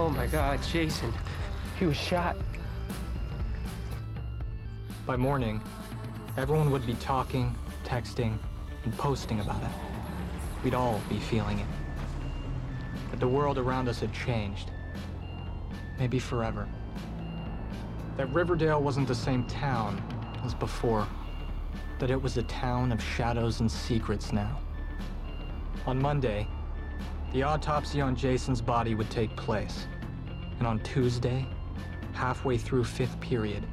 Oh my god, Jason. He was shot. By morning, everyone would be talking, texting, and posting about it. We'd all be feeling it. But the world around us had changed. Maybe forever. That Riverdale wasn't the same town as before. That it was a town of shadows and secrets now. On Monday, the autopsy on Jason's body would take place. And on Tuesday, halfway through fifth period,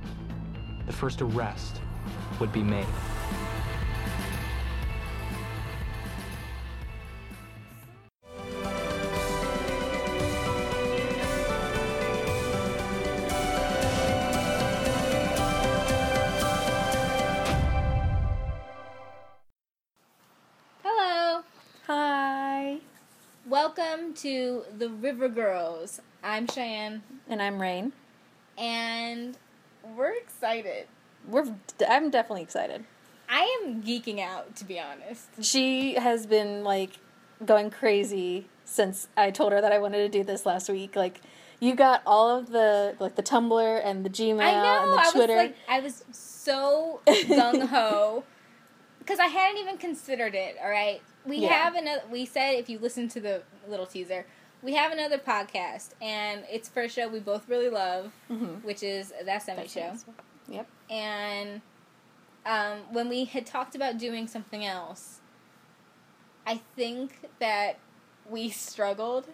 the first arrest would be made. To the River Girls. I'm Cheyenne, And I'm Rain. and we're excited. We're I'm definitely excited. I am geeking out, to be honest. She has been like going crazy since I told her that I wanted to do this last week. Like you got all of the like the Tumblr and the Gmail I know. and the I Twitter. was like, I was so gung ho because I hadn't even considered it. All right, we Yeah. have another. We said if you listen to the little teaser, we have another podcast, and it's for a show we both really love, Mhm. which is that semi show. nice. Yep. and um, when we had talked about doing something else, I think that we struggled.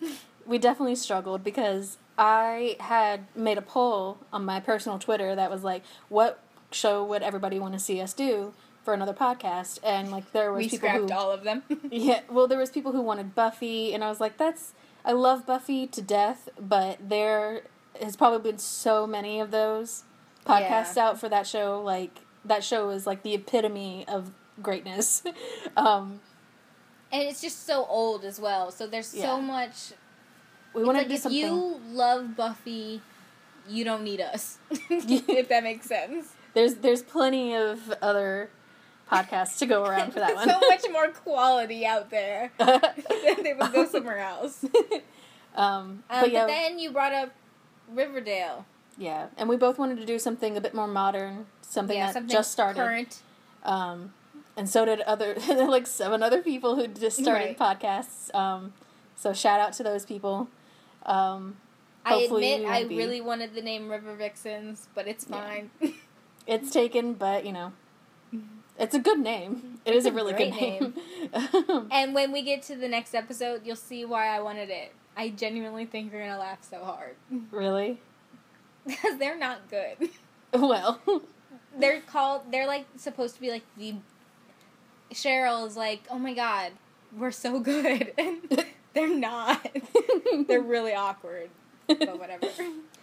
We definitely struggled because I had made a poll on my personal Twitter that was like, what show would everybody want to see us do for another podcast? And like there was We people scrapped who all of them. Yeah, well, there was people who wanted Buffy, and I was like, "That's I love Buffy to death, but there has probably been so many of those podcasts Yeah. out for that show. Like that show is like the epitome of greatness. um, and it's just so old as well. So there's Yeah. so much. we want to like do if something. you love Buffy, you don't need us. if that makes sense. There's there's plenty of other podcasts to go around for that one. so much more quality out there. they would go somewhere else. um, Um, but yeah, But then you brought up Riverdale. yeah, and we both wanted to do something a bit more modern, something yeah, that something just started. current. Um, and so did other like seven other people who just started Right. podcasts. Um, so shout out to those people. Um, I admit I be- really wanted the name River Vixens, but it's Yeah. fine. it's taken, but you know, it's a good name. It is It's a a really good great name. and when we get to the next episode, you'll see why I wanted it. I genuinely think you're gonna laugh so hard really? because they're not good. Well, They're called. They're like supposed to be like the. Cheryl is like, oh my god, we're so good, and they're not. they're really awkward, but whatever.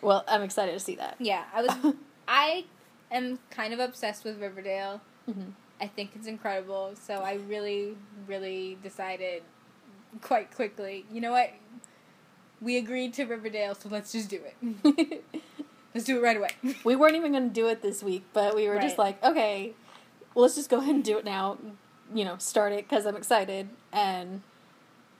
well, I'm excited to see that. Yeah, I was. I am kind of obsessed with Riverdale. Mhm. I think it's incredible. So I really, really decided quite quickly. You know what? We agreed to Riverdale, so let's just do it. Let's do it right away. we weren't even going to do it this week, but we were just like, okay, well, let's just go ahead and do it now. You know, start it because I'm excited. And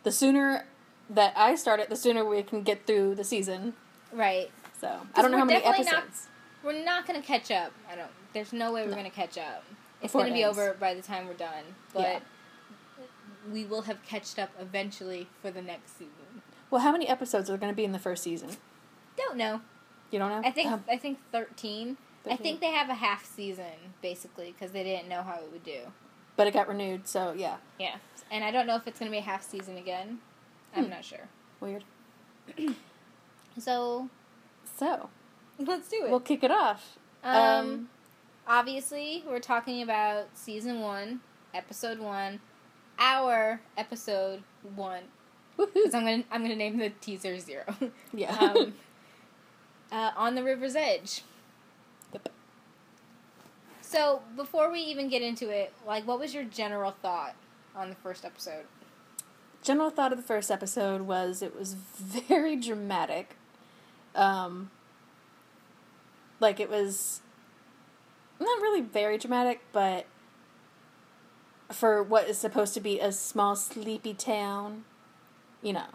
the sooner that I start it, the sooner we can get through the season. right. So I don't know how many definitely not- episodes. We're not gonna catch up. I don't. There's no way we're No. gonna catch up. It's gonna be over by the time we're done. But Yeah. we will have catched up eventually for the next season. Well, how many episodes are going to be in the first season? Don't know. You don't know? I think Um, I think thirteen. I think they have a half season basically because they didn't know how it would do. but it got renewed, so yeah, Yeah, and I don't know if it's gonna be a half season again. I'm Hmm. not sure. weird. So So let's do it. we'll kick it off. um, um, obviously, we're talking about season one, episode one, our episode one. Because I'm gonna I'm gonna name the teaser zero. Yeah. um, uh, on the river's edge. Yep. So before we even get into it, like, what was your general thought on the first episode? General thought of the first episode was it was very dramatic. Um, like it was not really very dramatic, but for what is supposed to be a small sleepy town, you know.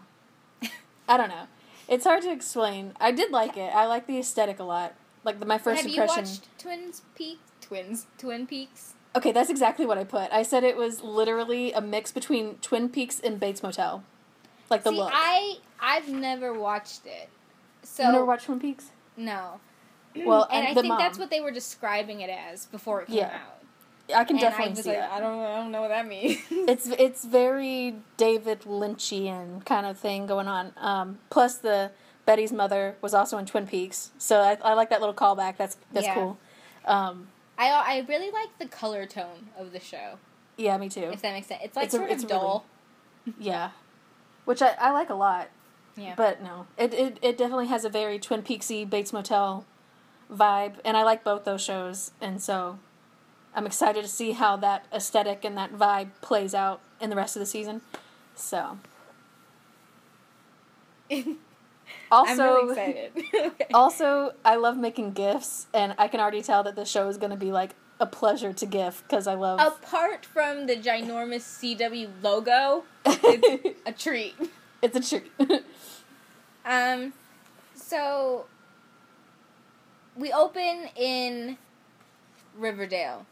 I don't know. It's hard to explain. I did like it. I like the aesthetic a lot. Like the, my first Have you watched Twins Peaks? Twins, Twin Peaks. Okay, that's exactly what I put. I said it was literally a mix between Twin Peaks and Bates Motel. Like the See, look. I I've never watched it, so you never watched Twin Peaks? no. Well, and I the think that's what they were describing it as before it came Yeah. out. I can and I definitely was see like, that. I don't, I don't know what that means. It's it's very David Lynchian kind of thing going on. Um, plus the Betty's mother was also in Twin Peaks, so I, I like that little callback. That's that's Yeah. cool. Um, I I really like the color tone of the show. yeah, me too. If that makes sense, it's like It's a- sort it's of really- dull. Yeah, which I, I like a lot. Yeah. But no, it, it it definitely has a very Twin Peaksy Bates Motel vibe, and I like both those shows, and so I'm excited to see how that aesthetic and that vibe plays out in the rest of the season. So also, really. Okay. also I love making gifts, and I can already tell that the show is going to be like a pleasure to gift because I love. Apart from the ginormous CW logo, it's a treat. it's a treat. Um, so we open in Riverdale,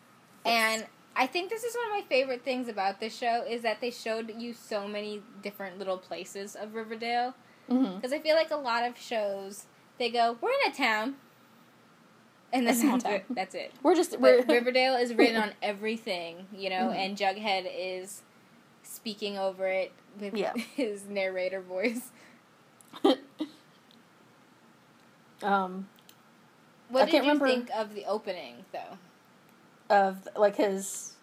and I think this is one of my favorite things about this show is that they showed you so many different little places of Riverdale. Because I feel like a lot of shows they go, "We're in a town," and A that's it. That's it. We're just we're Riverdale is written on everything, you know, Mhm. and Jughead is speaking over it with Yeah. his narrator voice. um What I did can't you remember- think of the opening, though? of like his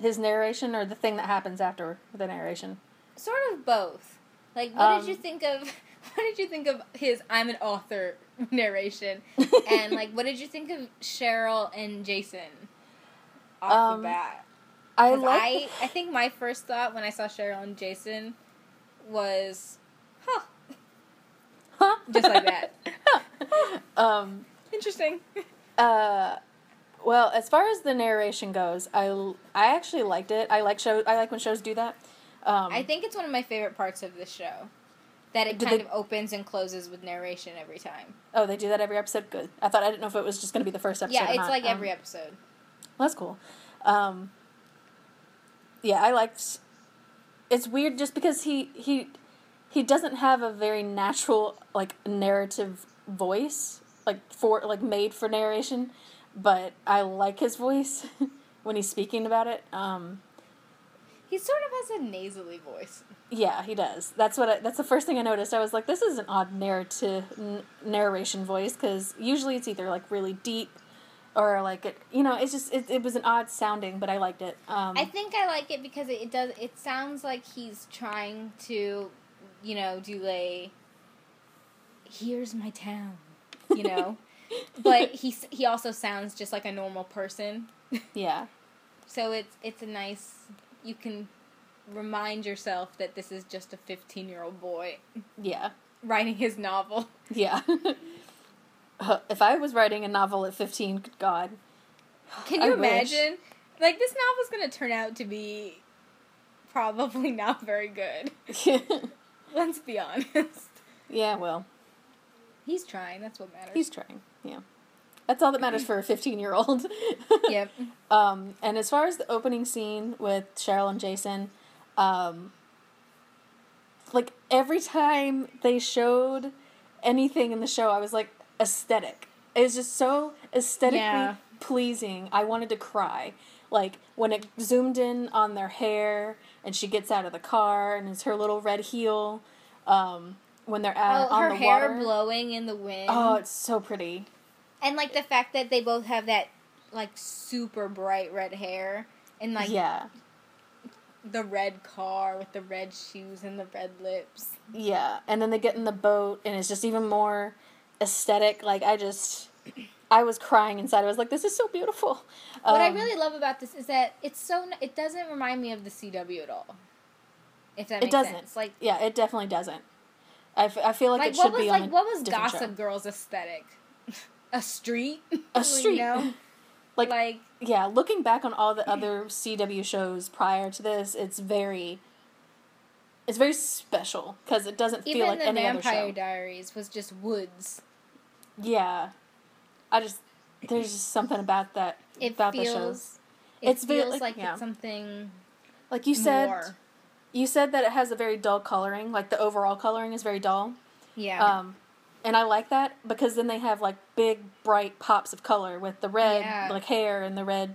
his narration or the thing that happens after the narration. Sort of both. Like, what did you Um, think of? What did you think of his "I'm an author" narration? and like, what did you think of Cheryl and Jason off Um, the bat? I like I, I think my first thought when I saw Cheryl and Jason was, huh, huh? just like that. um Interesting. uh well, as far as the narration goes, I, I actually liked it. I like show I like when shows do that. Um I think it's one of my favorite parts of the show. That it kind they- of opens and closes with narration every time. oh, they do that every episode. Good. I thought I didn't know if it was just going to be the first episode. Yeah, or it's not. like Um, every episode. That's cool. Um, yeah, I liked. It's weird just because he he he doesn't have a very natural like narrative voice like for like made for narration, but I like his voice when he's speaking about it. Um, He sort of has a nasally voice. yeah, he does. That's what I, that's the first thing I noticed. I was like, this is an odd narrative n- narration voice because usually it's either like really deep or like it you know it's just it, it was an odd sounding, but I liked it. Um, I think I like it because it, it does. It sounds like he's trying to, you know, do a. Here's my town, you know, but he he also sounds just like a normal person. yeah. So it's it's a nice. You can remind yourself that this is just a fifteen year old boy Yeah. writing his novel. Yeah. Uh, if I was writing a novel at 15, God. Can I you wish. imagine? Like this novel's gonna turn out to be probably not very good. Let's be honest. yeah, well, He's trying. That's what matters. he's trying. Yeah. That's all that matters for a 15 year old. yep. Um, and as far as the opening scene with Cheryl and Jason, um, like every time they showed anything in the show, I was like, aesthetic. It was just so aesthetically Yeah. pleasing. I wanted to cry. Like when it zoomed in on their hair and she gets out of the car and it's her little red heel. Um, when they're at, Oh, on her the hair water. blowing in the wind. Oh, it's so pretty. and like the fact that they both have that like super bright red hair and like yeah. the red car with the red shoes and the red lips. Yeah, and then they get in the boat, and it's just even more aesthetic. Like I just, I was crying inside. I was like, "This is so beautiful." what I Um, really love about this is that it's so it doesn't remind me of the CW at all. If that It doesn't. sense. Like yeah, it definitely doesn't. I, f- I feel like, like it what should was be like on a what was Gossip show. Girl's aesthetic? a street? A You street. know? Like, like yeah, looking back on all the other CW shows prior to this, it's very it's very special because it doesn't feel like any other Vampire show. Diaries was just woods. Yeah, I just there's just something about that It about the show. It It's very- feels like, like yeah. it's something Like you said, more. You said that it has a very dull coloring. Like the overall coloring is very dull. Yeah. Um, and I like that because then they have like big bright pops of color with the red Yeah. like hair and the red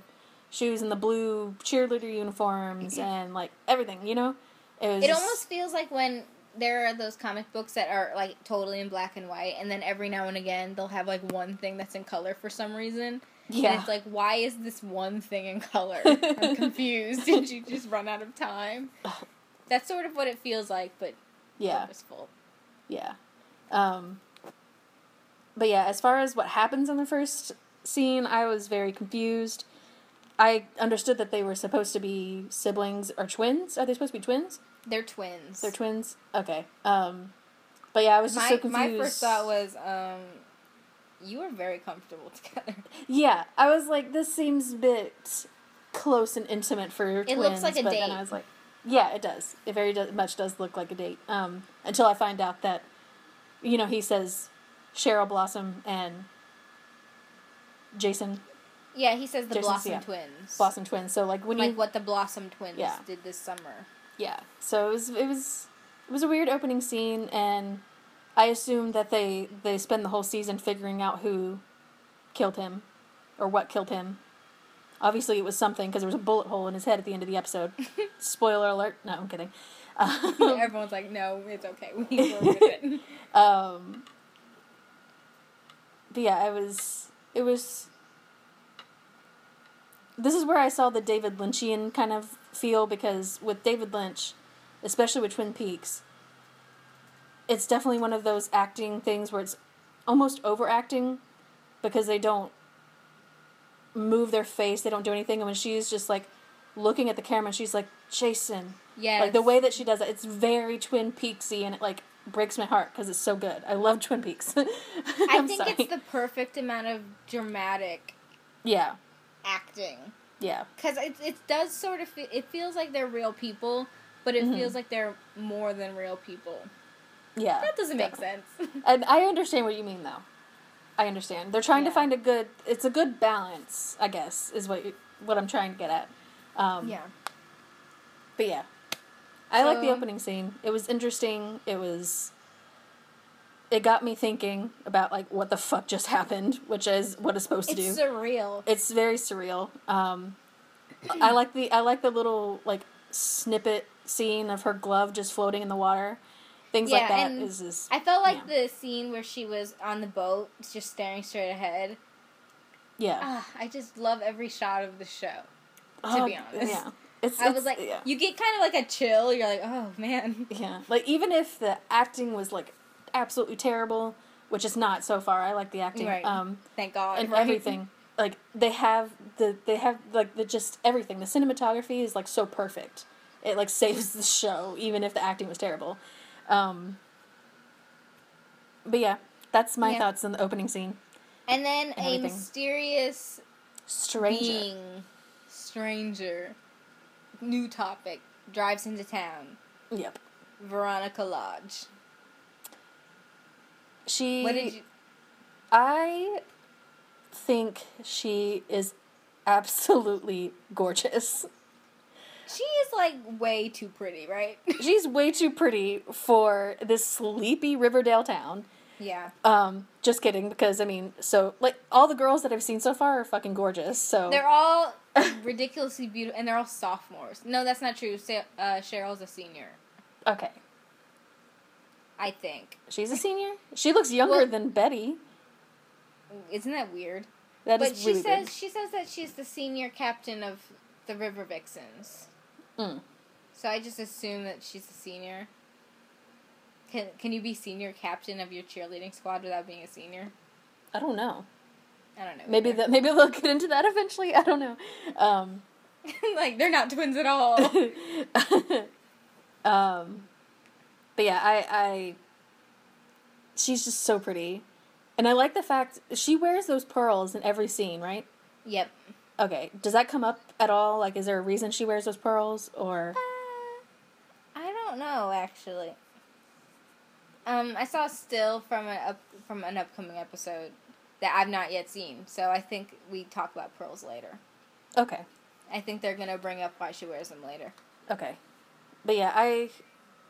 shoes and the blue cheerleader uniforms and like everything. You know, it was. it just- almost feels like when there are those comic books that are like totally in black and white, and then every now and again they'll have like one thing that's in color for some reason. yeah. And it's like, why is this one thing in color? I'm confused. Did you just run out of time? That's sort of what it feels like, but yeah. purposeful. Yeah. Um, but yeah, as far as what happens in the first scene, I was very confused. I understood that they were supposed to be siblings or twins. Are they supposed to be twins? They're twins. They're twins. Okay. Um, but yeah, I was just my, so confused. my first thought was, um, you were very comfortable together. yeah, I was like, this seems a bit close and intimate for It twins. looks like a but then date. I was like, yeah, it does. It very do- much does look like a date. Um, until I find out that, you know, he says Cheryl Blossom and Jason Yeah, he says the Jason's- Blossom yeah. twins. Blossom twins. So like when like you what the Blossom twins Yeah. did this summer. yeah, so it was it was it was a weird opening scene, and I assume that they they spend the whole season figuring out who killed him or what killed him. Obviously, it was something because there was a bullet hole in his head at the end of the episode. Spoiler alert! No, I'm kidding. Um, Everyone's like, no, it's okay. We with it. Um, but yeah, it was it was. This is where I saw the David Lynchian kind of feel because with David Lynch, especially with Twin Peaks, it's definitely one of those acting things where it's almost overacting because they don't move their face, they don't do anything, and when she's just like looking at the camera, and she's like Jason, Yeah. like the way that she does it, it's very Twin Peaksy, and it like breaks my heart because it's so good. I love Twin Peaks. I think sorry. it's the perfect amount of dramatic yeah, acting. yeah, Because it, it does sort of, fe- it feels like they're real people, but it Mhm. feels like they're more than real people. yeah. That doesn't make definitely. sense. And I understand what you mean, though. I understand. They're trying to find a good. It's a good balance, I guess, is what you, what I'm trying to get at. Um, yeah. But yeah, I like the opening scene. It was interesting. It was. It got me thinking about like what the fuck just happened, which is what it's supposed to do. It's surreal. It's very surreal. Um, I like the I like the little like snippet scene of her glove just floating in the water. Things like Yeah, that and is just I felt like yeah. the scene where she was on the boat, just staring straight ahead. yeah. Ah, I just love every shot of the show. Oh, be honest. yeah. It's, I it's- was like, yeah. you get kind of like a chill. You're like, oh man. Yeah, like even if the acting was like absolutely terrible, which it's not so far. I like the acting. Right. Um, Thank God. and right? everything. Like they have the they have like the just everything. The cinematography is like so perfect. It like saves the show even if the acting was terrible. Um, but yeah, that's my Yeah. thoughts on the opening scene. And then a everything. mysterious Stranger. being, stranger, new topic, drives into town. Yep. Veronica Lodge. She. What did you? I think she is absolutely gorgeous. She is like way too pretty, right? She's way too pretty for this sleepy Riverdale town. yeah. Um, just kidding, because I mean, so like all the girls that I've seen so far are fucking gorgeous. So They're all ridiculously beautiful, and they're all sophomores. No, that's not true. Sa- uh, Cheryl's a senior, okay, I think. she's a senior. She looks younger Well- than Betty. Isn't that weird? That is but she really says weird. she says that she's the senior captain of the River Vixens. Mm. So I just assume that she's a senior. Can can you be senior captain of your cheerleading squad without being a senior? I don't know. I don't know. Maybe either. that maybe they'll get into that eventually. I don't know. Um, like they're not twins at all. um, but yeah, I, I, she's just so pretty, and I like the fact she wears those pearls in every scene, right? yep. Okay, does that come up at all? Like, is there a reason she wears those pearls, or Uh, I don't know actually. Um, I saw a still from an up from an upcoming episode that I've not yet seen, so I think we talk about pearls later. Okay. I think they're gonna bring up why she wears them later. Okay. But yeah, I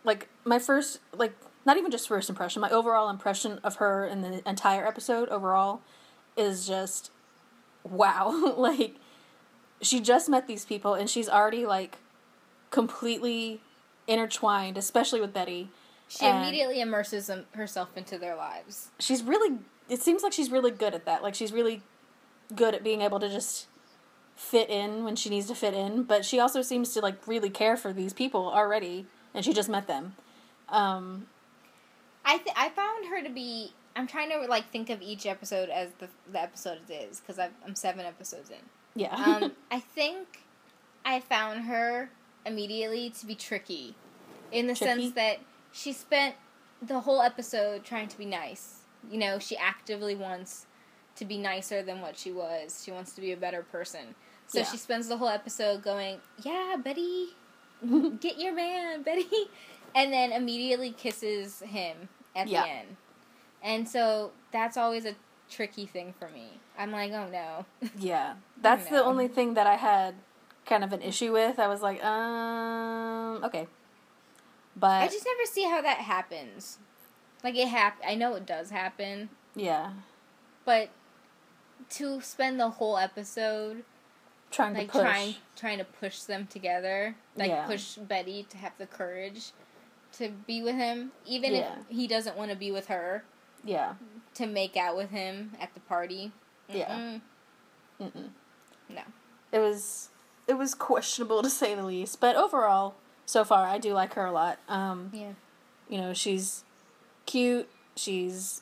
like my first like not even just first impression, my overall impression of her in the entire episode overall is just wow. like she just met these people and she's already like completely intertwined, especially with Betty. She And- immediately immerses them, herself into their lives. She's really it seems like she's really good at that. Like she's really good at being able to just fit in when she needs to fit in, but she also seems to like really care for these people already and she just met them. Um I th- I found her to be. I'm trying to like think of each episode as the the episode is because I'm seven episodes in. Yeah. Um, I think I found her immediately to be tricky, in the Tricky? sense that she spent the whole episode trying to be nice. You know, she actively wants to be nicer than what she was. She wants to be a better person. So Yeah. she spends the whole episode going, "Yeah, Betty, get your man, Betty," and then immediately kisses him at Yeah. the end. And so that's always a tricky thing for me. I'm like, "Oh no." Yeah, that's the only thing that I had kind of an issue with. I was like, um, okay, but I just never see how that happens. Like it hap- I know it does happen, yeah, but to spend the whole episode trying like to push. trying trying to push them together, like Yeah. push Betty to have the courage to be with him, even Yeah. if he doesn't want to be with her, Yeah, to make out with him at the party. Yeah. Mm-mm. Mm-mm. No. it was it was questionable to say the least. But overall, so far, I do like her a lot. Um, Yeah. you know, she's cute. She's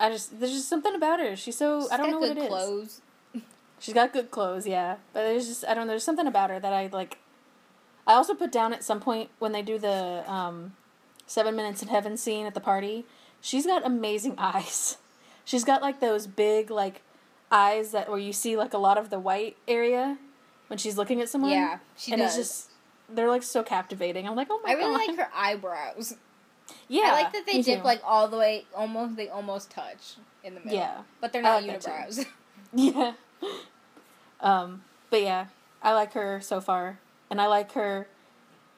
I just there's just something about her. She's so She's I don't know what it is. clothes. She's got good clothes, yeah. But there's just I don't know, there's something about her that I like I also put down at some point when they do the um seven minutes in heaven scene at the party, she's got amazing eyes. She's got like those big like eyes that where you see like a lot of the white area when she's looking at someone. Yeah, she and does. it's just they're like so captivating. I'm like, oh my god. I really god. like her eyebrows. Yeah. I like that they dip too. like all the way, almost they almost touch in the middle. Yeah. but they're not like unibrows. Yeah. Um, but yeah, I like her so far, and I like her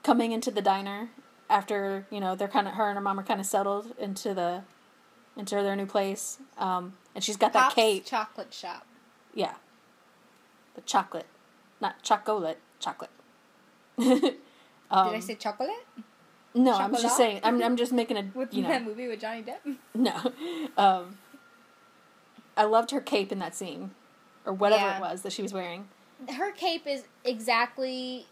coming into the diner after you know they're kind of her and her mom are kind of settled into the into their new place. Um, and she's got that Pop's cape. chocolate shop. yeah. The chocolate, not chocolate, chocolate. um, Did I say chocolate? no? I'm just saying. I'm I'm just making a With you know that movie with Johnny Depp? no. Um, I loved her cape in that scene, or whatever Yeah. it was that she was wearing. Her cape is exactly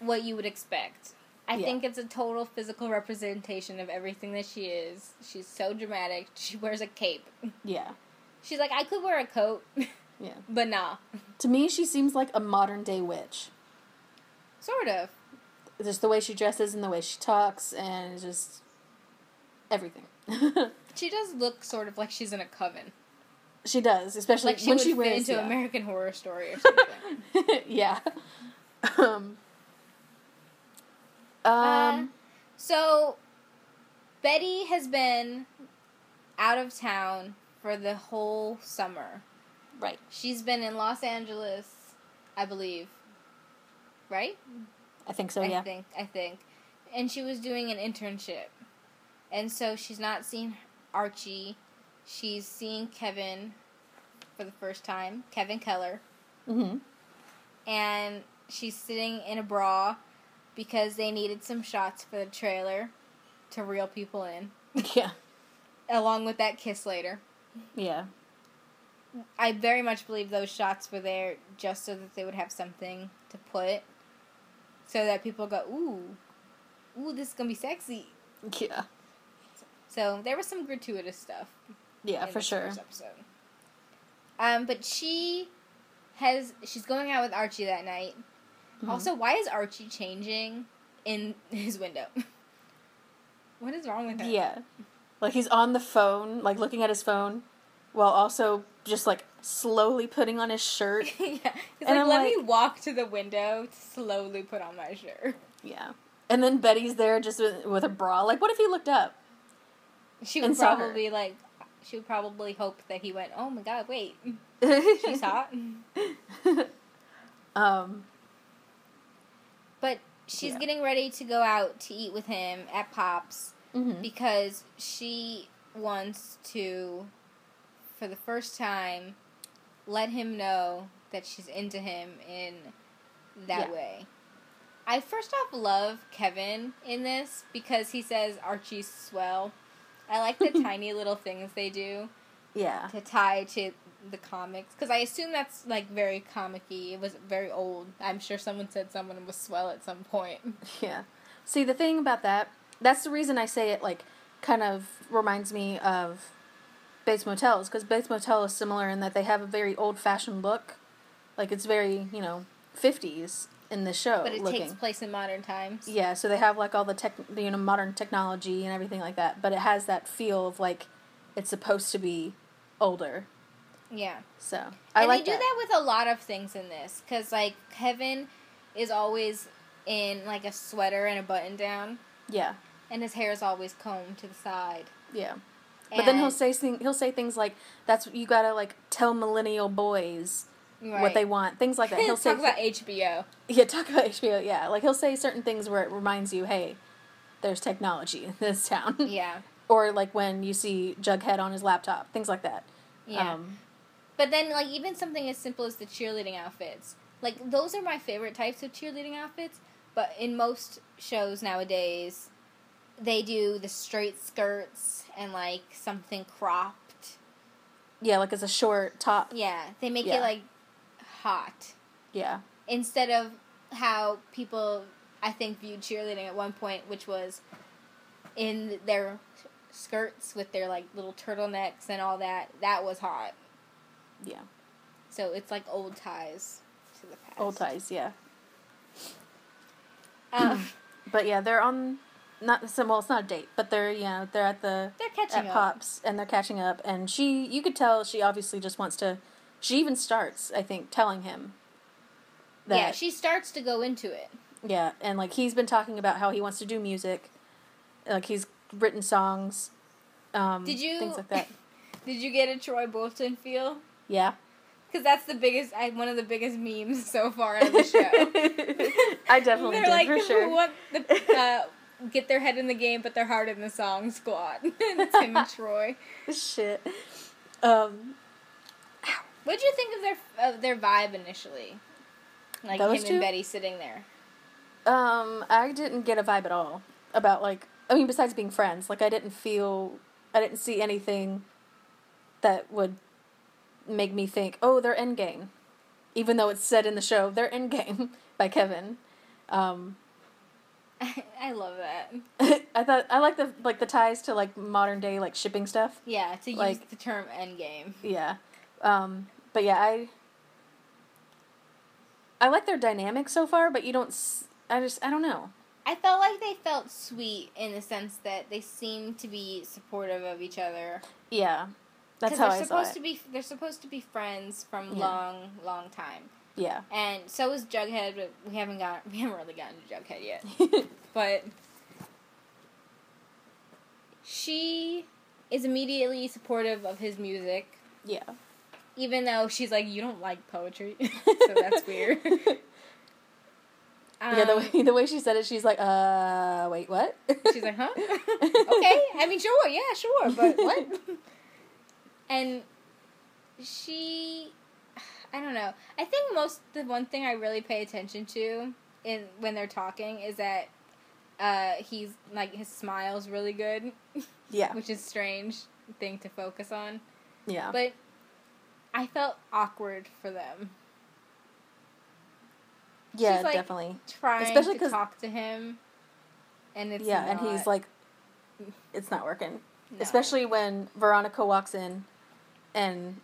what you would expect. I Yeah. think it's a total physical representation of everything that she is. She's so dramatic. She wears a cape. Yeah. She's like, I could wear a coat, Yeah. but nah. To me, she seems like a modern day witch. Sort of. Just the way she dresses and the way she talks and just everything. She does look sort of like she's in a coven. she does, especially Like she when she wears into yeah. American Horror Story or something. yeah. Um. Um. Uh, So, Betty has been out of town for the whole summer. right. She's been in Los Angeles, I believe. Right? I think so. I Yeah. think. I think. And she was doing an internship. And so she's not seeing Archie. She's seeing Kevin for the first time, Kevin Keller. Mm-hmm. And she's sitting in a bra because they needed some shots for the trailer to reel people in, Yeah. along with that kiss later. Yeah. I very much believe those shots were there just so that they would have something to put, so that people go, ooh, ooh, this is gonna be sexy. Yeah. So there was some gratuitous stuff. Yeah, for sure. Um, but she has she's going out with Archie that night. Mhm. Also, why is Archie changing in his window? what is wrong with him? Yeah. Like he's on the phone, like looking at his phone, while also just like slowly putting on his shirt. yeah. He's And like, I'm let like- me walk to the window to slowly put on my shirt. Yeah. And then Betty's there just with, with a bra. Like, what if he looked up? She would probably like. She would probably hope that he went. Oh my god! Wait, she's hot. um, But she's Yeah. getting ready to go out to eat with him at Pops mhm. because she wants to, for the first time, let him know that she's into him in that Yeah. way. I first off love Kevin in this because he says Archie's swell. I like the tiny little things they do yeah. to tie to the comics because I assume that's like very comic-y. It was very old. I'm sure someone said someone was swell at some point. Yeah. See, the thing about that, that's the reason I say it, like, kind of reminds me of Bates Motels, because Bates Motel is similar in that they have a very old fashioned look. Like, it's very, you know, 50s in the show But it looking. takes place in modern times. Yeah, so they have, like, all the tech, you know, modern technology and everything like that, but it has that feel of, like, it's supposed to be older. Yeah. So, I and like they do that. with a lot of things in this because like Kevin is always in like a sweater and a button down, Yeah, and his hair is always combed to the side. yeah. But then he'll say thing, he'll say things like that's you gotta like tell millennial boys what they want, things like that. He'll say talk about HBO. yeah, talk about HBO. Yeah, like he'll say certain things where it reminds you, hey, there's technology in this town. Yeah, or like when you see Jughead on his laptop, things like that. yeah. Um, but then like even something as simple as the cheerleading outfits, like those are my favorite types of cheerleading outfits. But in most shows nowadays, they do the straight skirts and like something cropped. yeah, like it's a short top. Yeah, they make Yeah. it like hot. Yeah, instead of how people I think viewed cheerleading at one point, which was in their skirts with their like little turtlenecks and all that. That was hot. Yeah, So it's like old ties to the past. old ties. Yeah, Um, but yeah, they're on. Not some. Well, it's not a date, but they're you know they're at the they're catching at up. Pops and they're catching up, and she you could tell she obviously just wants to. She even starts, I think, telling him. That, yeah, she starts to go into it. Yeah, and like he's been talking about how he wants to do music, like he's written songs. Um, Did you- things like that? Did you get a Troy Bolton feel? Yeah. Because that's the biggest, I, one of the biggest memes so far on the show. I definitely They're did like for sure. want the, uh, get their head in the game, but their heart in the song squad. it's him and Troy. Shit. Um, What did you think of their of their vibe initially? Like Those him two? and Betty sitting there. um, I didn't get a vibe at all about like. I mean, besides being friends, like I didn't feel, I didn't see anything that would make me think, oh, they're endgame, even though it's said in the show they're endgame by Kevin. Um, I love that. I thought I like the like the ties to like modern day like shipping stuff. Yeah, to use Like- the term endgame. Yeah. Um, but yeah, I I like their dynamic so far, but you don't I just I don't know. I felt like they felt sweet in the sense that they seemed to be supportive of each other. Yeah. That's how they're I saw supposed it. to be they're supposed to be friends from Yeah. long, long time. Yeah. And so is Jughead, but we haven't got we haven't really gotten to Jughead yet. but she is immediately supportive of his music, yeah. even though she's like, "You don't like poetry," so that's weird. yeah, the Um, way the way she said it, she's like, uh wait, what? She's like, huh? okay, I mean, sure, yeah, sure, but what? And she, I don't know. I think most the one thing I really pay attention to in when they're talking is that uh, he's like his smile's really good, Yeah. which is strange thing to focus on. Yeah. But I felt awkward for them yeah, she's like- definitely. trying Especially to talk to him, and it's yeah, and he's like it's not working. no. Especially when Veronica walks in and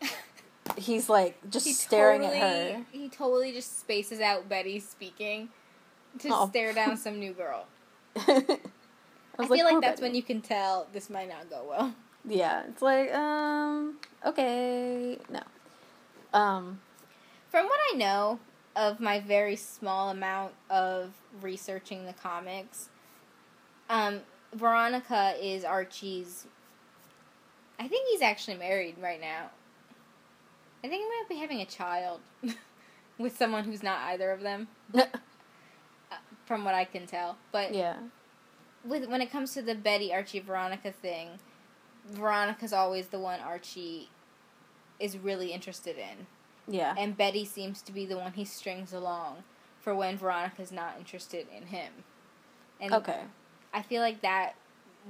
he's like just He staring totally, at her. He totally just spaces out Betty speaking to Oh. stare down some new girl. I, I, was feel like "Poor that's Betty." when you can tell this might not go well. Yeah, it's like um okay, no. Um From what I know, of my very small amount of researching the comics, um, Veronica is Archie's. I think he's actually married right now. I think he might be having a child with someone who's not either of them, uh, from what I can tell. But yeah. with when it comes to the Betty Archie Veronica thing, Veronica's always the one Archie is really interested in. Yeah. And Betty seems to be the one he strings along for when Veronica's not interested in him. And Okay. I feel like that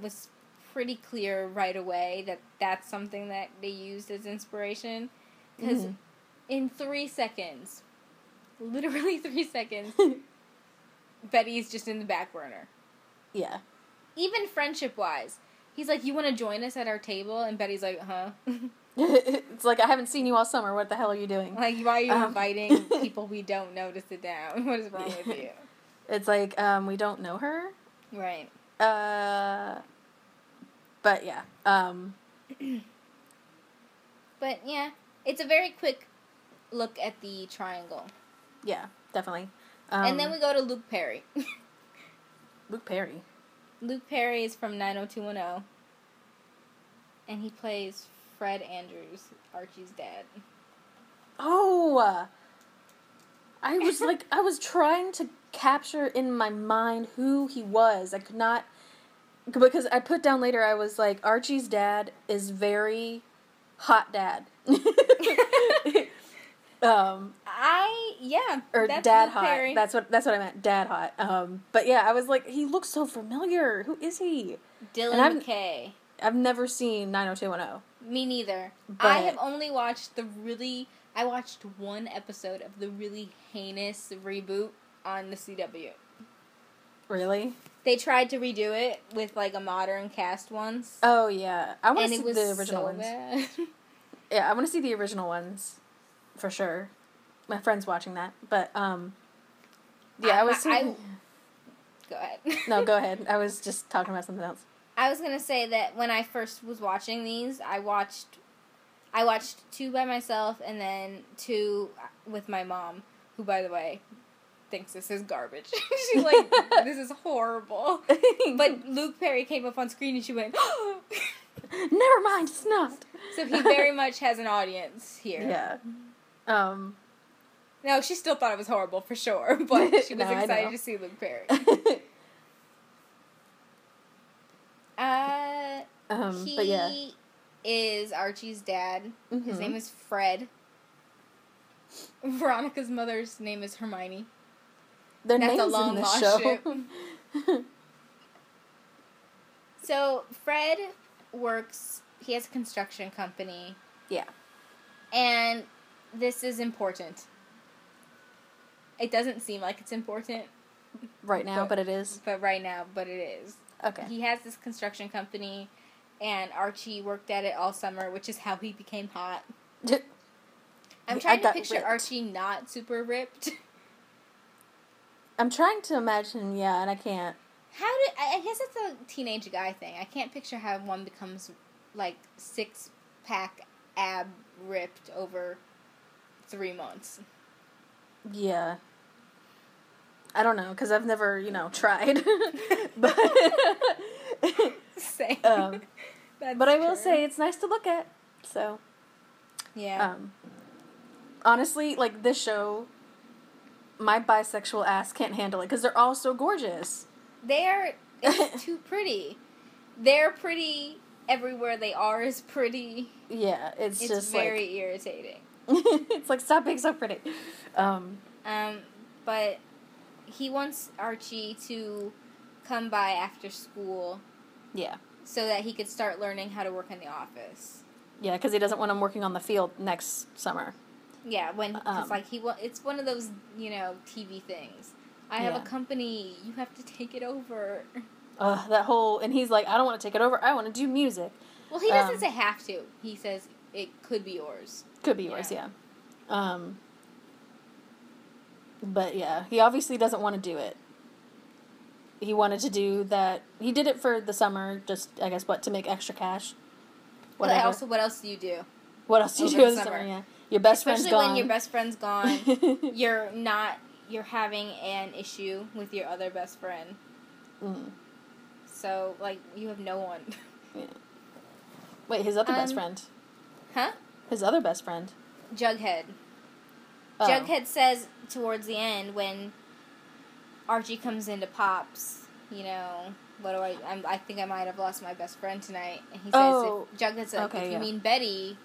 was pretty clear right away that that's something that they used as inspiration. Because Mhm. in three seconds, literally three seconds, Betty's just in the back burner. Yeah. Even friendship wise. He's like, You want to join us at our table? And Betty's like, Huh? it's like I haven't seen you all summer. What the hell are you doing? like, why are you Um. inviting people we don't know to sit down? What is wrong with you? It's like um, we don't know her. Right. Uh, but yeah. Um, But yeah, it's a very quick look at the triangle. yeah, definitely. Um, and then we go to Luke Perry. Luke Perry. Luke Perry is from 90210. And he plays Fred Andrews, Archie's dad. Oh, I was like, I was trying to capture in my mind who he was. I could not because I put down later. I was like, Archie's dad is very hot dad. um, I yeah, or dad hot. Perry. That's what that's what I meant. Dad hot. Um, but yeah, I was like, he looks so familiar. Who is he? Dylan and I'm- McKay. I've never seen 90210. Me neither. I have only watched the really. I watched one episode of the really heinous reboot on the CW. Really? They tried to redo it with like a modern cast once, Oh yeah, I want to see it was the original so ones. Yeah, I want to see the original ones, for sure. My friend's watching that, but um, yeah, I, I- was. I- Go ahead. no, go ahead. I was just talking about something else. I was gonna say that when I first was watching these, I watched, I watched two by myself and then two with my mom, who, by the way, thinks this is garbage. She's like, "This is horrible." But Luke Perry came up on screen and she went, never mind, it's not. "So he very much has an audience here." Yeah. Um. No, she still thought it was horrible for sure, but she was No, excited to see Luke Perry. Uh, um. he But yeah. is Archie's dad. His Mhm. name is Fred. Veronica's mother's name is Hermione. Their That's a names long in lost show. So Fred works. He has a construction company, yeah. and this is important. It doesn't seem like it's important, Right now, But- but it is. but right now, but it is. Okay. He has this construction company, and Archie worked at it all summer, which is how he became hot. I'm I trying to picture ripped. Archie not super ripped. I'm trying to imagine, yeah, and I can't. How did I guess it's a teenage guy thing. I can't picture how one becomes like six pack ab ripped over three months. Yeah. I don't know, because I've never, you know, tried. but Same. Um, but I will true. say it's nice to look at. So, yeah. um, honestly, like this show, my bisexual ass can't handle it because they're all so gorgeous. They're it's too pretty. They're pretty everywhere they are is pretty. Yeah, it's, It's just very irritating. it's like stop being so pretty. Um, Um, but he wants Archie to come by after school yeah, so that he could start learning how to work in the office. yeah, because he doesn't want him working on the field next summer. Yeah, when Um. like he wa- it's one of those you know TV things. I have Yeah. a company. You have to take it over. Ugh, that whole and he's like, I don't want to take it over. I want to do music. Well, he doesn't Um. say have to. He says it could be yours. Could be yours, Yeah. Um, but yeah, he obviously doesn't want to do it. He wanted to do that. He did it for the summer, just I guess what to make extra cash. What else? What else do you do? what else do you over do in the summer? summer? Yeah. Your best Especially friend's gone. when your best friend's gone, you're not you're having an issue with your other best friend. Mm. So like you have no one. Wait, his other best Um, friend. huh? His other best friend. Jughead. Oh. Jughead says towards the end when Archie comes into Pops, you know, what do I? I'm, I think I might have lost my best friend tonight. And he says, Oh, if, Jughead says, okay, if you yeah. mean Betty,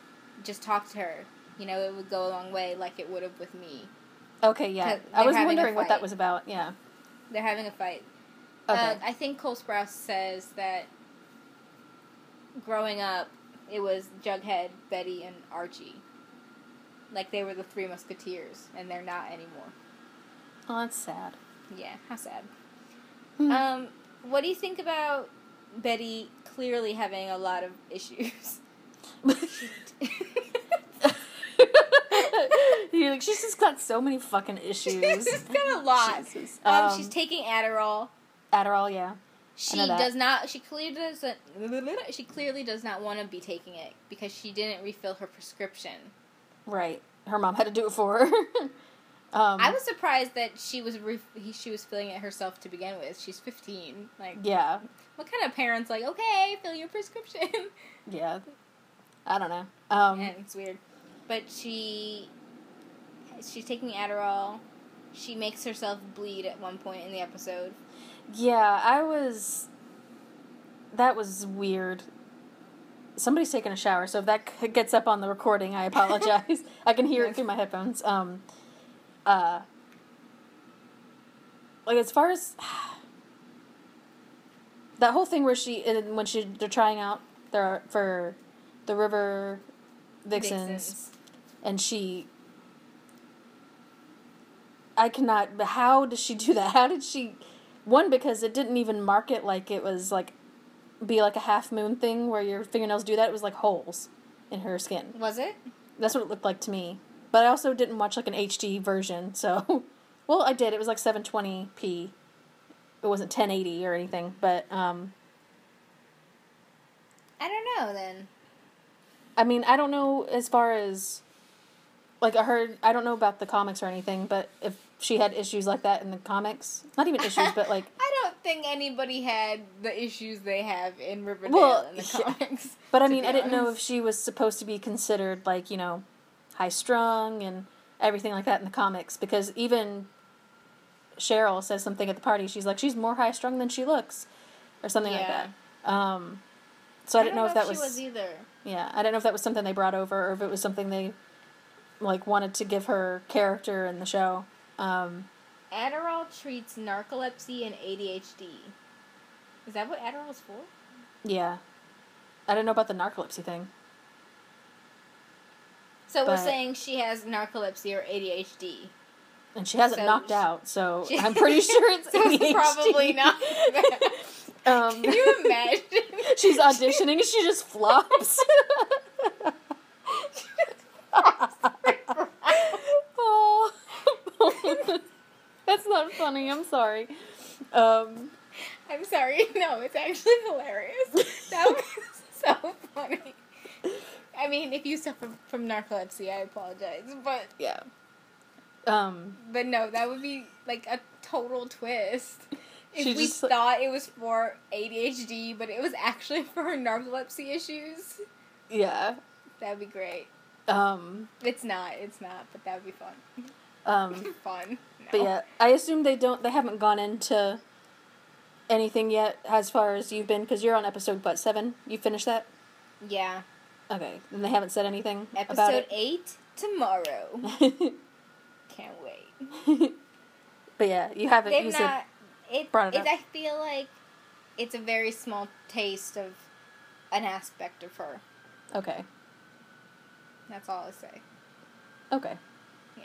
just talk to her. You know, it would go a long way, like it would have with me. Okay, yeah. I was wondering what that was about. Yeah. They're having a fight. Okay. Uh, I think Cole Sprouse says that growing up, it was Jughead, Betty, and Archie. Like they were the three musketeers, and they're not anymore. oh, that's sad. Yeah, how sad. Hmm. Um, what do you think about Betty clearly having a lot of issues? You're like, she's just got so many fucking issues. She's got a lot. Jesus. Um, Um, she's taking Adderall. Adderall, yeah. She does not. She clearly doesn't. She clearly does not want to be taking it because she didn't refill her prescription. Right. Her mom had to do it for her. um, I was surprised that she was re- she was filling it herself to begin with. She's fifteen. Like, Yeah. what kind of parents like? Okay, fill your prescription. Yeah. I don't know. Um, and it's weird, but she she's taking Adderall. She makes herself bleed at one point in the episode. Yeah, I was. That was weird. Somebody's taking a shower, so if that gets up on the recording, I apologize. I can hear it through my headphones. Um, uh, like as far as that whole thing where she when she they're trying out their for the river vixens, and she I cannot how does she do that? How did she one because it didn't even mark it like it was like be like a half moon thing where your fingernails do that. It was like holes in her skin. Was it? That's what it looked like to me. But I also didn't watch like an HD version, so well, I did. It was like 720p. It wasn't 1080 or anything, but um I don't know. Then I mean, I don't know as far as like I heard I don't know about the comics or anything, but if she had issues like that in the comics, not even issues, but like I don't think anybody had the issues they have in Riverdale Well, in the yeah. comics. But I mean, I didn't know if she was supposed to be considered like, you know, high strung and everything like that in the comics because even Cheryl says something at the party. She's like, she's more high strung than she looks, or something like that. Um, so I, didn't know, if that she was, was either. yeah, I didn't know if that was something they brought over or if it was something they like wanted to give her character in the show. Um, Adderall treats narcolepsy and ADHD. Is that what Adderall's for? yeah, I don't know about the narcolepsy thing. So we're saying she has narcolepsy or ADHD. And she hasn't So knocked she- out, so she- I'm pretty sure it's So ADHD. probably not. Um, Can you imagine? She's auditioning and she just flops. That's not funny. I'm sorry. Um, I'm sorry. No, it's actually hilarious. That was so funny. I mean, if you suffer from narcolepsy, I apologize, but yeah. Um, but no, that would be like a total twist. If we just- thought it was for ADHD, but it was actually for her narcolepsy issues, yeah. that would be great. Um, It's not. It's not. But that would be fun. um, fun. But yeah, I assume they don't. They haven't gone into anything yet as far as you've been because you're on episode what seven? You finished that? Yeah. Okay, and they haven't said anything about Episode eight tomorrow. Can't wait. but yeah, you haven't. They've you not. said it, brought it it, up. I feel like it's a very small taste of an aspect of her. okay. That's all I say. Okay. Yeah.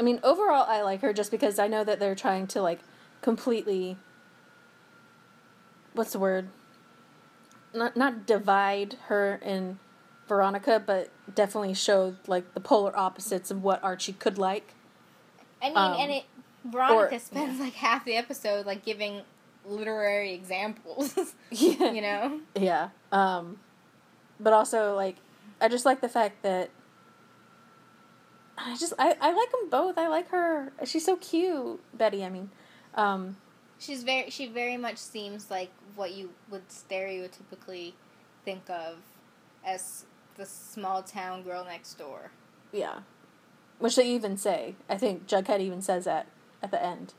I mean, overall, I like her just because I know that they're trying to like completely. What's the word? Not not divide her and Veronica, but definitely show like the polar opposites of what Archie could like. I mean, Um, and it Veronica or- spends like half the episode like giving literary examples. Yeah. you know. Yeah. Um, but also like, I just like the fact that I just I, I like them both. I like her. She's so cute, Betty. I mean, um, She's very she very much seems like what you would stereotypically think of as the small town girl next door. yeah. Which they even say. I think Jughead even says that at the end,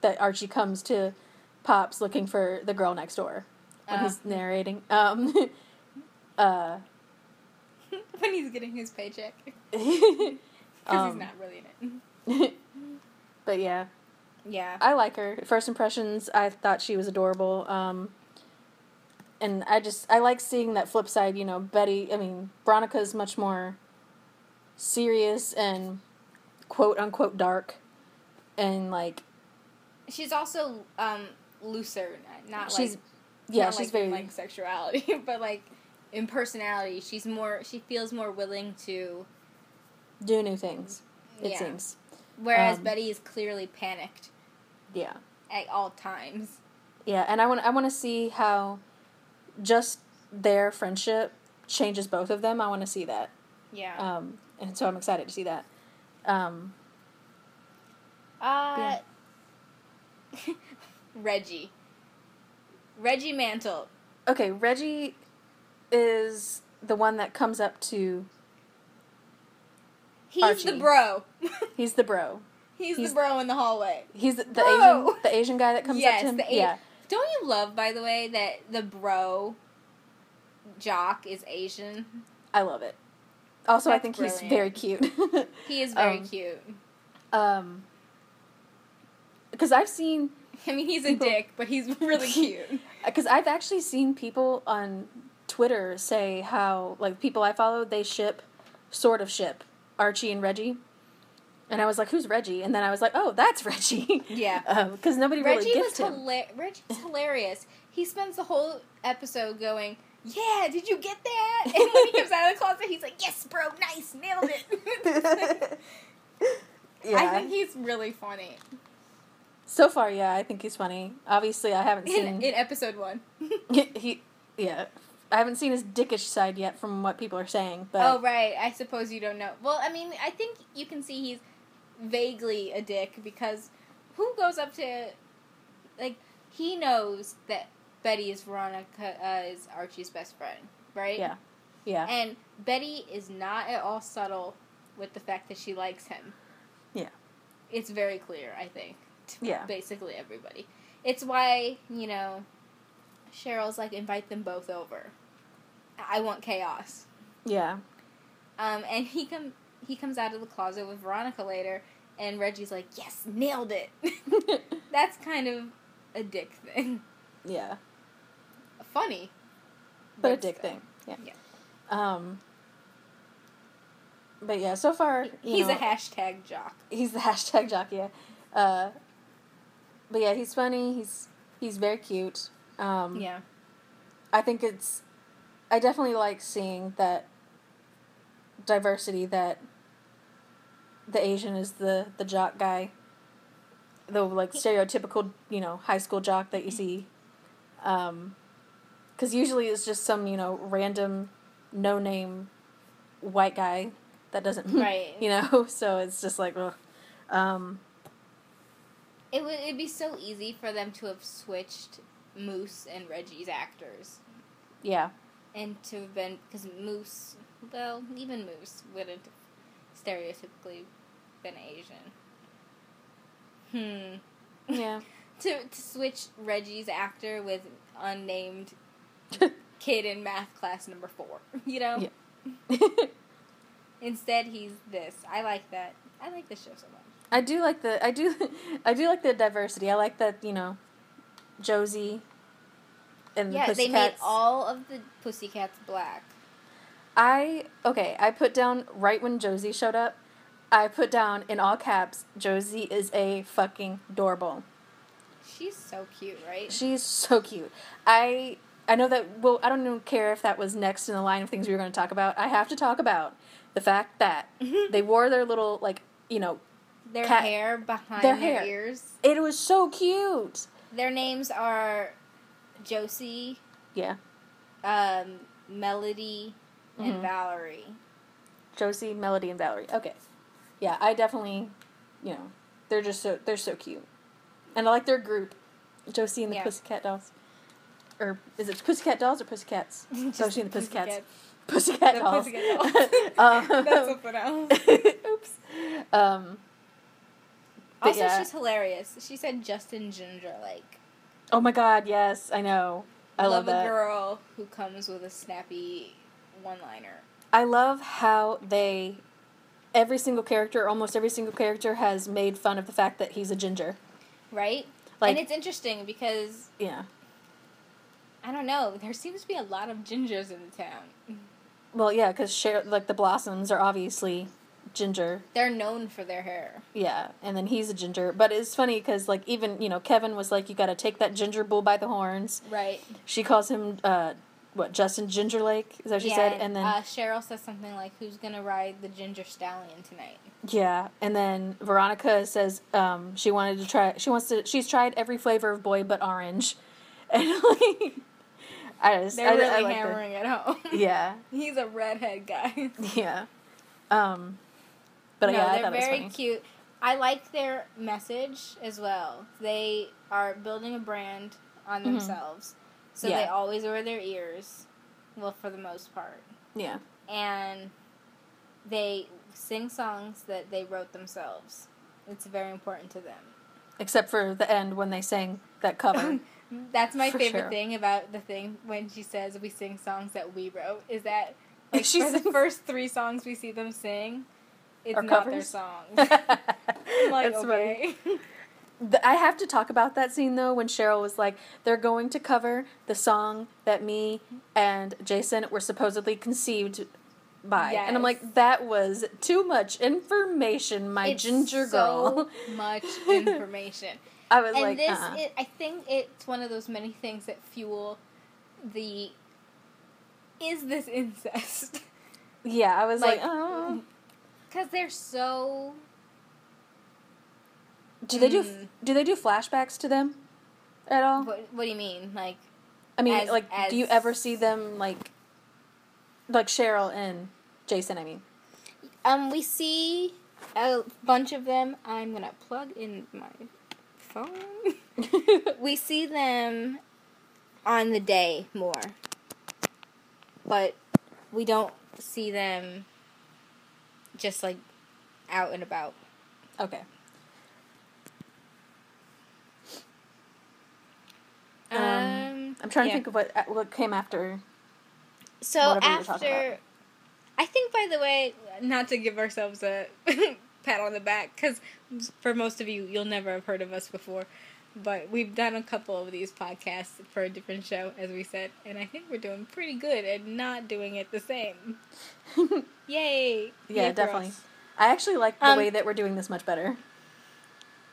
that Archie comes to Pops looking for the girl next door when Uh. he's narrating. Um, uh, when he's getting his paycheck. Because Um, he's not really in it. but yeah, Yeah. I like her. First impressions, I thought she was adorable. Um, and I just I like seeing that flip side. You know, Betty. I mean, Veronica's much more serious and quote unquote dark, and like She's also um looser, not she's like yeah, not she's like in, very like sexuality, but like in personality, she's more she feels more willing to do new things. It Yeah. seems. whereas Um, Betty is clearly panicked Yeah, at all times. yeah, and I want I want to see how just their friendship changes both of them. I want to see that. Yeah. Um, and so I'm excited to see that. Um, Uh, Reggie. Reggie Mantle. okay, Reggie is the one that comes up to. He's Archie. the bro. He's the bro. He's, He's- the bro in the hallway. He's the, the Asian the Asian guy that comes yes, up to him. the A- yeah, Don't you love, by the way, that the bro jock is Asian? I love it. Also, I That's think he's very cute. He is very Um, cute. um, because I've seen I mean, he's a dick, but he's really cute. because I've actually seen people on Twitter say how like people I follow they ship, sort of ship Archie and Reggie, and I was like, who's Reggie? And then I was like, oh, that's Reggie. Yeah. Um, because nobody really Reggie gets was him. hila- Reggie's hilarious. He spends the whole episode going, "Yeah, did you get that?" And when he comes out of the closet, he's like, "Yes, bro, nice, nailed it." yeah. I think he's really funny so far, yeah, I think he's funny. Obviously, I haven't in, seen in episode one. he, yeah, I haven't seen his dickish side yet from what people are saying. But oh right, I suppose you don't know. Well, I mean, I think you can see he's vaguely a dick because who goes up to like he knows that Betty is Veronica uh, is Archie's best friend, right? yeah, yeah, And Betty is not at all subtle with the fact that she likes him. Yeah. It's very clear, I think. To Yeah. Basically everybody. It's why, you know, Cheryl's like invite them both over. I want chaos. yeah, Um and he come he comes out of the closet with Veronica later and Reggie's like, "Yes, nailed it." That's kind of a dick thing. yeah. Funny. But a dick still. thing. Yeah. Yeah. Um. But yeah, so far you He's know, a hashtag jock. he's the hashtag jock. yeah. Uh. But yeah, he's funny. He's he's very cute. Um, Yeah. I think it's. I definitely like seeing that diversity that the Asian is the the jock guy, the like stereotypical you know high school jock that you see, um, because usually it's just some you know random, no name, white guy that doesn't Right. you know so it's just like ugh. um It would it'd be so easy for them to have switched Moose and Reggie's actors, yeah and to have been because Moose, well, even Moose wouldn't stereotypically been Asian. Hmm. yeah To to switch Reggie's actor with unnamed kid in math class number four, you know. Yeah. Instead, he's this. I like that. I like this show so much. I do like the I do I do like the diversity. I like that you know, Josie. And Yeah, the they made all of the Pussycats black. I okay. I put down right when Josie showed up. I put down in all caps. Josie is a fucking doorbell. She's so cute, right? She's so cute. I I know that. Well, I don't even care if that was next in the line of things we were going to talk about. I have to talk about the fact that they wore their little like you know. Their cat- hair behind their their, hair. ears. It was so cute. Their names are Josie, Yeah, um, Melody, and Mhm. Valerie. Josie, Melody, and Valerie. Okay. yeah, I definitely, you know, they're just so they're so cute, and I like their group, Josie and the Yeah. Pussycat Dolls, or is it Pussycat Dolls or Pussycats? Josie and the Pussycats. Pussycat. Pussycat The Dolls. Pussycat Dolls. um, That's something else. oops. Um, but Also, yeah. she's hilarious. She said Justin Ginger like Oh my God! Yes, I know. I love, a that. girl who comes with a snappy one-liner. I love how they, every single character, almost every single character, has made fun of the fact that he's a ginger. Right? Like- and it's interesting because Yeah. I don't know, there seems to be a lot of gingers in the town. Well, yeah, because like the blossoms are obviously ginger. They're known for their hair. Yeah, and then he's a ginger. But it's funny because like even you know Kevin was like, you got to take that ginger bull by the horns. Right. She calls him uh, what Justin Ginger Lake is that what she said, and then uh, Cheryl says something like, "Who's gonna ride the ginger stallion tonight?" yeah, and then Veronica says um, she wanted to try. She wants to. She's tried every flavor of boy but orange, and like I just They're I, really I like the- hammering it home. yeah, He's a redhead guy. yeah. Um, but no, yeah, I they're thought was very cute. I like their message as well. They are building a brand on Mhm. themselves, so Yeah. they always wear their ears. Well, for the most part, Yeah, and they sing songs that they wrote themselves. It's very important to them. except for the end when they sang that cover. That's my For favorite sure. thing about the thing when she says we sing songs that we wrote is that like She for the first three songs we see them sing, it's not their covers? songs. I'm like That's funny. okay. Th- I have to talk about that scene though when Cheryl was like, they're going to cover the song that me and Jason were supposedly conceived by. And I'm like, that was too much information, my It's ginger girl. So much information. I was and like, this, uh-uh. it, I think it's one of those many things that fuel the. Is this incest? yeah, I was like, like, oh. Because they're so. Do they do mm. do they do flashbacks to them at all? What, what do you mean? Like, I mean, as- like, do you ever see them like, like Cheryl and Jason? I mean, um, we see a bunch of them. I'm gonna plug in my phone. we see them on the day more, but we don't see them just like out and about. okay. Um, Um, I'm trying yeah. to think of what uh, what came after. So whatever you were talking after. I think by the way, not to give ourselves a pat on the back, because for most of you, you'll never have heard of us before, but we've done a couple of these podcasts for a different show, as we said, and I think we're doing pretty good at not doing it the same. Yay! Yeah, Yay definitely. I actually like the Um, way that we're doing this much better.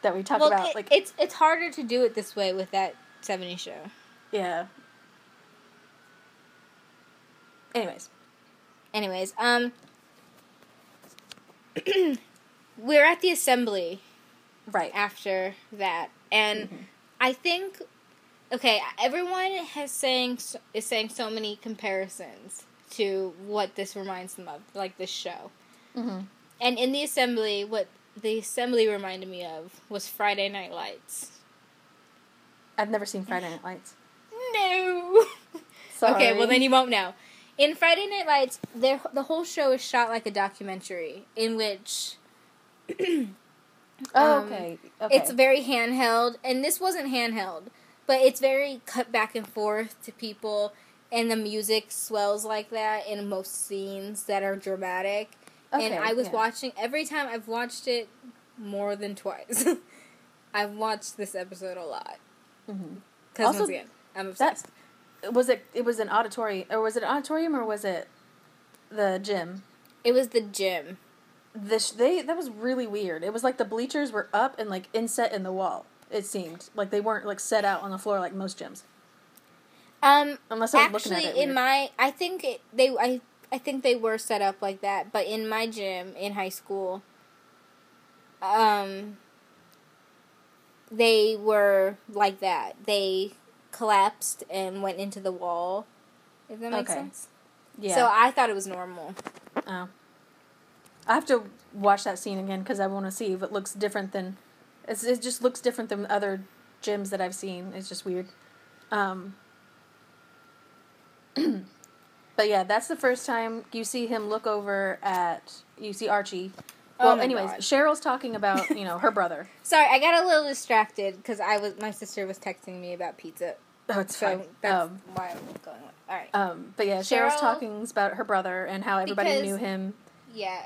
That we talk Well, about it- like it's it's harder to do it this way with that '70s show. yeah. Anyways, Anyways, um, we're at the assembly right. after that, and Mhm. I think okay, everyone has saying is saying so many comparisons to what this reminds them of, like this show. hmm And in the assembly, what the assembly reminded me of was Friday Night Lights. I've never seen Friday Night Lights. No. Sorry. Okay, well then you won't know. In Friday Night Lights, the whole show is shot like a documentary in which Oh, um, okay. Okay. It's very handheld, and this wasn't handheld, but it's very cut back and forth to people, and the music swells like that in most scenes that are dramatic. Okay, and I was yeah. watching every time I've watched it more than twice. I've watched this episode a lot Mhm. because Also, once again, I'm that- obsessed. was it. It was an auditorium, or was it an auditorium, or was it the gym? It was the gym. This they that was really weird. It was like the bleachers were up and like inset in the wall. It seemed like they weren't like set out on the floor like most gyms. Um, Unless I was looking actually, at it. in weird. my, I think it, they, I, I think they were set up like that. But in my gym in high school, um, they were like that. They collapsed and went into the wall. If that makes Okay. sense. yeah. So I thought it was normal. oh. I have to watch that scene again because I want to see if it looks different than. It's, it just looks different than other gyms that I've seen. It's just weird. Um, but yeah, that's the first time you see him look over at. You see Archie. Oh Well, my anyways, God. Cheryl's talking about you know her brother. Sorry, I got a little distracted because I was my sister was texting me about pizza. Oh, it's So fine. that's Um, why I was going with. All right. um, but yeah, Cheryl's Cheryl- talking about her brother and how everybody Because- knew him. yeah,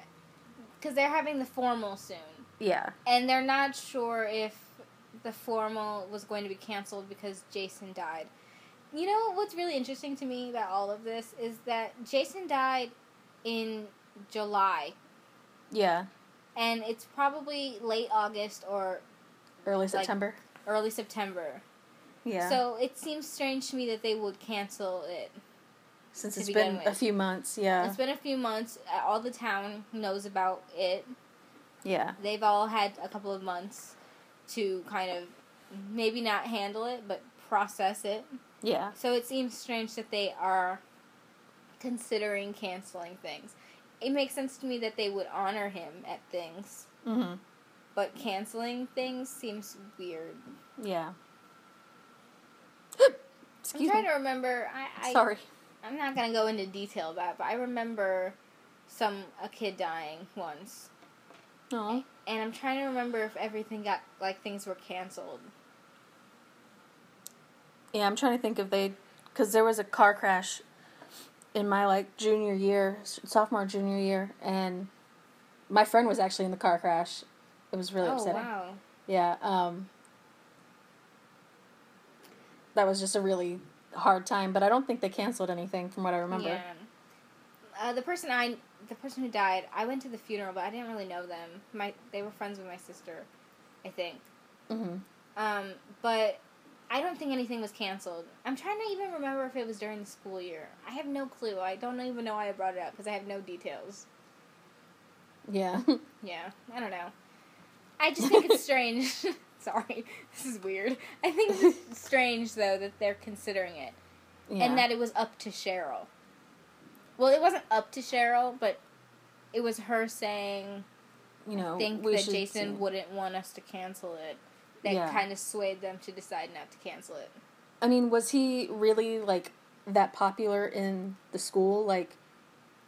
because they're having the formal soon, Yeah, and they're not sure if the formal was going to be canceled because Jason died. You know what's really interesting to me about all of this is that Jason died in July, yeah, and it's probably late August or early September. early September. yeah, So it seems strange to me that they would cancel it. Since it's been a few months. Yeah, It's been a few months. uh, All the town knows about it. yeah, They've all had a couple of months to kind of maybe not handle it, but process it. yeah, So it seems strange that they are considering canceling things. It makes sense to me that they would honor him at things, mm-hmm. but canceling things seems weird. yeah. Excuse me. I'm trying me. to remember. I, I Sorry. I'm not gonna go into detail about, it, but I remember some a kid dying once, No. and I'm trying to remember if everything got like things were canceled. Yeah, I'm trying to think if they, because there was a car crash in my like junior year, sophomore junior year, and my friend was actually in the car crash. It was really oh upsetting. wow! Yeah. Um. That was just a really hard time, but I don't think they canceled anything from what I remember. Yeah. Uh, the person I, the person who died, I went to the funeral, but I didn't really know them. My they were friends with my sister, I think. Mm-hmm. Um, but I don't think anything was canceled. I'm trying to even remember if it was during the school year. I have no clue. I don't even know why I brought it up because I have no details. Yeah. Yeah, I don't know. I just think it's strange. Sorry, this is weird. I think it's strange though that they're considering it, yeah. and that it was up to Cheryl. Well, it wasn't up to Cheryl, but it was her saying, you know, I "Think that Jason see- wouldn't want us to cancel it." That Yeah. kind of swayed them to decide not to cancel it. I mean, was he really like that popular in the school? Like,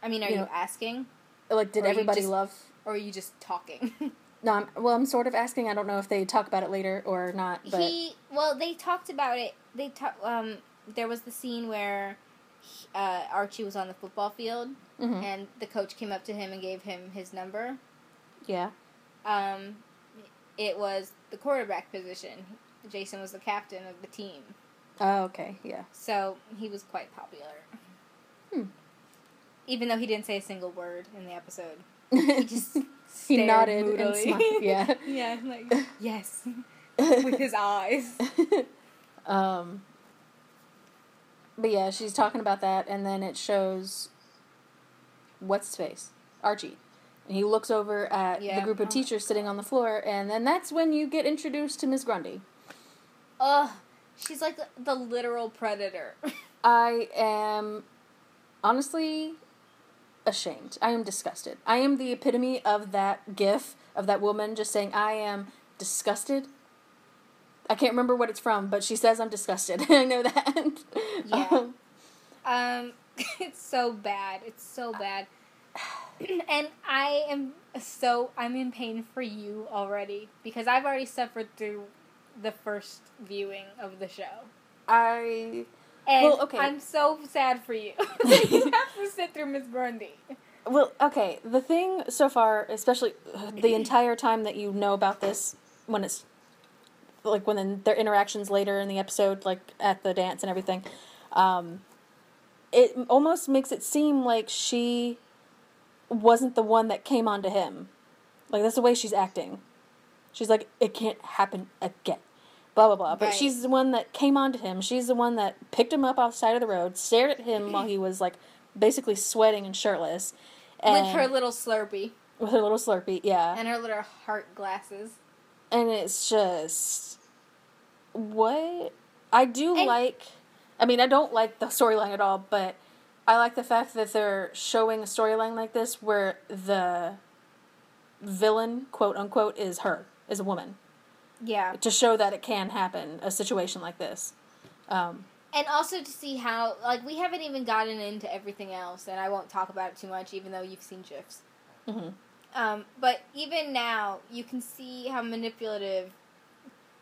I mean, are You you, know- asking, like did you everybody just- love? or are you just talking? No, I'm, well, I'm sort of asking. I don't know if they talk about it later or not, but he well they talked about it. They ta- um there was the scene where he- uh, archie was on the football field Mhm. and the coach came up to him and gave him his number. Yeah, um it was the quarterback position. Jason was the captain of the team. Oh, okay, yeah, so he was quite popular. Hmm. even though he didn't say a single word in the episode. He just he nodded and moodily. smiled. Yeah, yeah like yes with his eyes um, but yeah, she's talking about that, and then it shows what's his face, Archie, and he looks over at Yeah. the group of Oh. teachers sitting on the floor, and then that's when you get introduced to Miss Grundy. Ugh, she's like the literal predator. I am honestly ashamed. I am disgusted. I am the epitome of that gif of that woman just saying, I am disgusted. I can't remember what it's from, but she says I'm disgusted. I know that. Yeah. Um, Um, it's so bad. It's so bad. and I am so I'm in pain for you already because I've already suffered through the first viewing of the show. I And Well, okay. I'm so sad for you. you have to sit through Miss Grundy. Well, okay. The thing so far, especially the entire time that you know about this, when it's like when then their interactions later in the episode, like at the dance and everything, um, it almost makes it seem like she wasn't the one that came onto him. Like that's the way she's acting. She's like, it can't happen again. Blah blah blah. But Right. she's the one that came onto him. She's the one that picked him up off the side of the road, stared at him while he was like basically sweating and shirtless. And With her little Slurpee with her little Slurpee, yeah. and her little heart glasses. And it's just what I do And- like. I mean, I don't like the storyline at all, but I like the fact that they're showing a storyline like this where the villain, quote unquote, is her, is a woman, Yeah. to show that it can happen, a situation like this. Um, And also to see how, like, we haven't even gotten into everything else, and I won't talk about it too much, even though you've seen GIFs. mhm. Um, but even now, you can see how manipulative.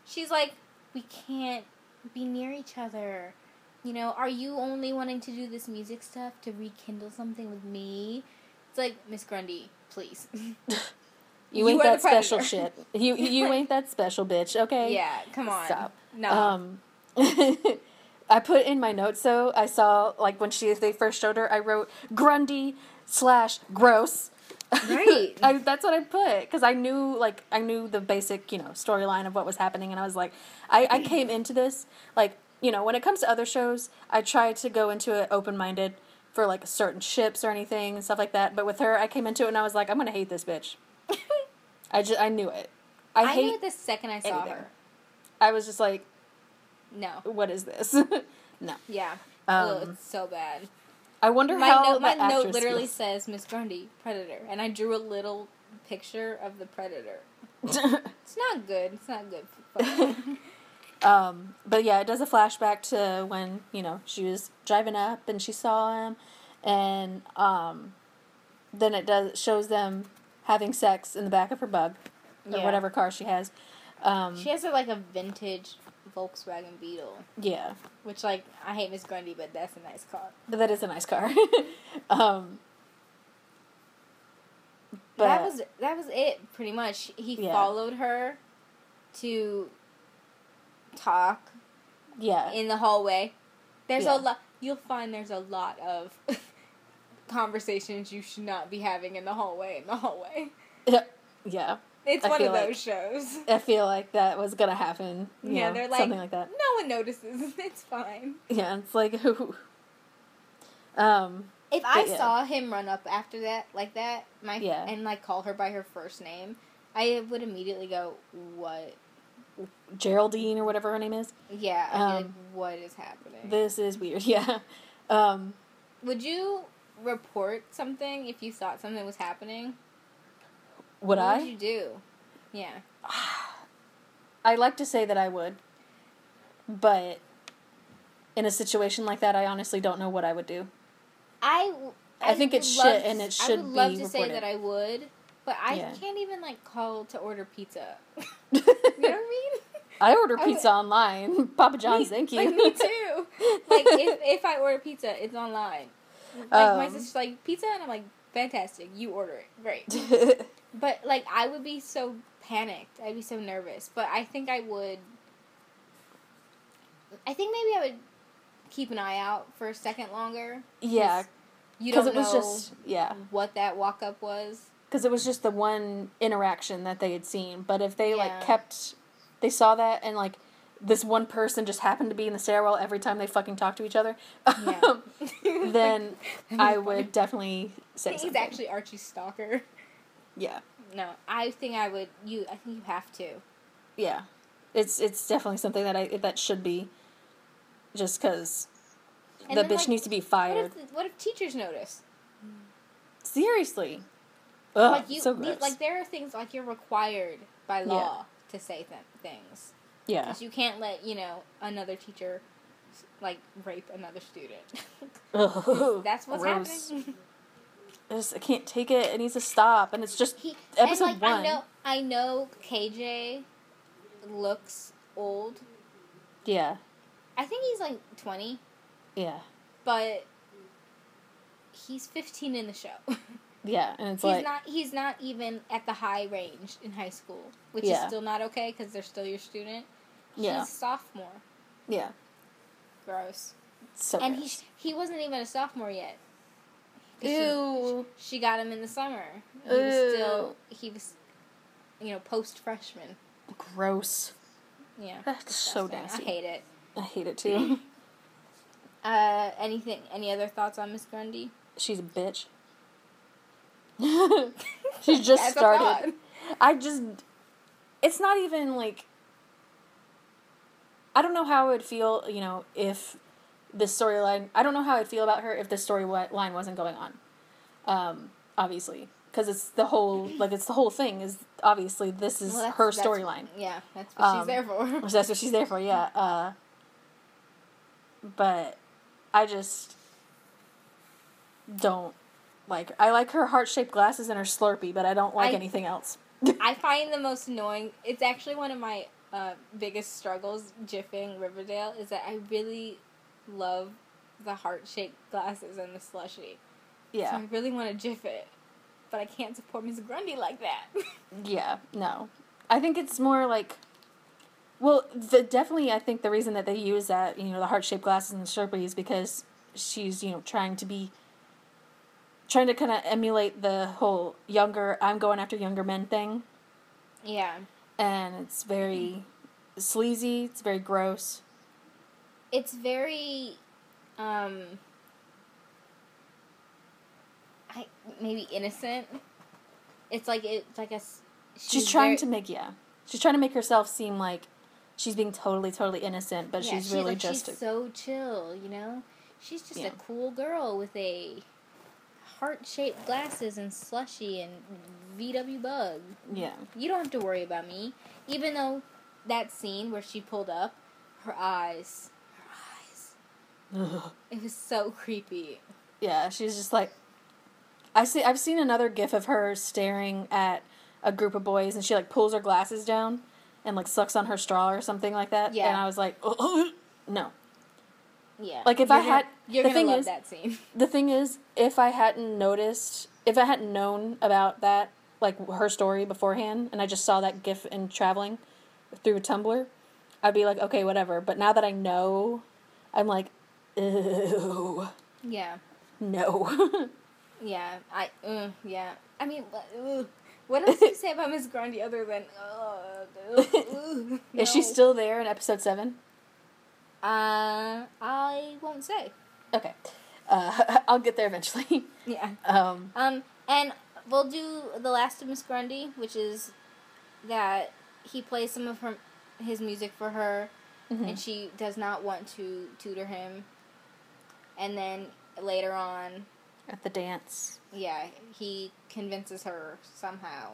She's like, we can't be near each other. You know, are you only wanting to do this music stuff to rekindle something with me? It's like, Miss Grundy, please. You, You ain't that special shit. You you ain't that special bitch, okay? yeah, come on. Stop. No. Um, I put in my notes though. I saw like when she they first showed her. I wrote Grundy slash gross. Right. I, that's what I put because I knew like I knew the basic you know storyline of what was happening, and I was like, I I came into this like you know when it comes to other shows, I try to go into it open minded for like certain ships or anything and stuff like that. But with her, I came into it and I was like, I'm gonna hate this bitch. I just I knew it. I, I, hate. knew it the second I saw anything. her. I was just like, No. what is this? no. Yeah. Um, Ugh, it's so bad. I wonder My how note, my that note literally feels. says Miss Grundy, Predator, and I drew a little picture of the Predator. It's not good. It's not good. Um, but yeah, it does a flashback to when you know she was driving up and she saw him, and um, then it does shows them having sex in the back of her bug or Yeah. whatever car she has. Um, she has a, like a vintage Volkswagen Beetle, yeah, which like I hate Miss Grundy, but that's a nice car. but that is a nice car. um, but that was that was it pretty much. He Yeah. followed her to talk yeah, in the hallway. There's Yeah. a lot. You'll find there's a lot of conversations you should not be having in the hallway. In the hallway, yeah. it's I one of feel like- those shows. I feel like that was gonna happen. you Yeah, know, they're like- something like that. No one notices. It's fine. Yeah, it's like who. Um, If I yeah. saw him run up after that, like that, my Yeah. and like call her by her first name, I would immediately go, "What? Geraldine or whatever her name is. Yeah, I'd be like, Um, what is happening?" This is weird. Yeah. Um, would you report something if you thought something was happening? would what I? would you do? Yeah. I like to say that I would, but in a situation like that, I honestly don't know what I would do. I, I think it's would love shit to- and it I should would love be to say that I would, but I Yeah. can't even like call to order pizza. you know what I mean? I order I would- pizza online. Papa John's, Me- thank you. Like me too. like if, if I order pizza, it's online. Like my Um. sister's like pizza, and I'm like, fantastic. You order it, great. But like I would be so panicked. I'd be so nervous. But I think I would. I think maybe I would keep an eye out for a second longer. yeah, You don't it was know just yeah, what that walk up was. because it was just the one interaction that they had seen. But if they Yeah. like kept, they saw that and like this one person just happened to be in the stairwell every time they fucking talk to each other. Yeah. Um, then That'd I funny. would definitely say He's something. actually Archie's stalker. yeah, No, I think I would. You, I think you have to. yeah. It's it's definitely something that I that should be. Just because the then, bitch like, needs to be What fired. if what if teachers notice? Seriously. Ugh, like you, so gross. like there are things like you're required by Yeah. law to say th- things. Yeah. Because you can't let you know another teacher like rape another student. That's what's gross. happening. I just I can't take it. It needs to stop. And it's just He Episode and like one. I know I know KJ looks old. yeah, I think he's like twenty, yeah, but he's fifteen in the show. yeah. And it's he's like not he's not even at the high range in high school, which Yeah. is still not okay because they're still your student. Yeah. He's sophomore. yeah, Gross. so and he gross. he wasn't even a sophomore yet. 'Cause she- Ew. She, got him in the summer. He was still he was, you know, post freshman. gross. Yeah. That's so disgusting. nasty. I hate it. I hate it too. Uh, anything? Any other thoughts on Miss Grundy? She's a bitch. she just started. I just it's not even like I don't know how I would feel, you know, if this storyline I don't know how I'd feel about her if this storyline wasn't going on. Um obviously, because it's the whole like it's the whole thing. Is obviously this is Well, her storyline. Yeah, that's what she's Um, there for. So that's what she's there for, yeah. Uh, but I just don't like. I like her heart shaped glasses and her Slurpee, but I don't like I- anything else. I find the most annoying. It's actually one of my uh, biggest struggles jiffing Riverdale is that I really love the heart shaped glasses and the slushy. So Yeah, I really want to jiff it, but I can't support Miss Grundy like that. yeah, no. I think it's more like. Well, the, definitely, I think the reason that they use that, you know, the heart shaped glasses and the Slurpee is because she's, you know, trying to be. Trying to kind of emulate the whole younger, I'm going after younger men thing. yeah, and it's very sleazy. It's very gross. it's very, um, I maybe innocent. It's like it's like a. s- She's, trying very- to make yeah. She's trying to make herself seem like she's being totally totally innocent, but Yeah, she's really like, just she's a, so chill, you know. She's just Yeah. a cool girl with a heart-shaped glasses and slushy and VW bug. yeah. You don't have to worry about me. Even though that scene where she pulled up, her eyes, her eyes, Ugh. it was so creepy. Yeah, she's just like I see I've seen another gif of her staring at a group of boys and she like pulls her glasses down and like sucks on her straw or something like that. Yeah. And I was like, no. Yeah. Like, if You're I gonna- had- you're the gonna thing is- that scene. The thing is, if I hadn't noticed, if I hadn't known about that, like her story beforehand, and I just saw that GIF in traveling through Tumblr, I'd be like, okay, whatever. But now that I know, I'm like, ew, Yeah. no. Yeah. I. Uh, yeah. I mean, what- uh, what else do you say about Miss Grundy other than? Uh, uh, Is she still there in episode seven? Uh, I won't say. Okay, uh, I'll get there eventually. Yeah. Um, Um, and we'll do the last of Miss Grundy, which is that he plays some of her his music for her, mhm. and she does not want to tutor him. And then later on, at the dance. yeah, he convinces her somehow.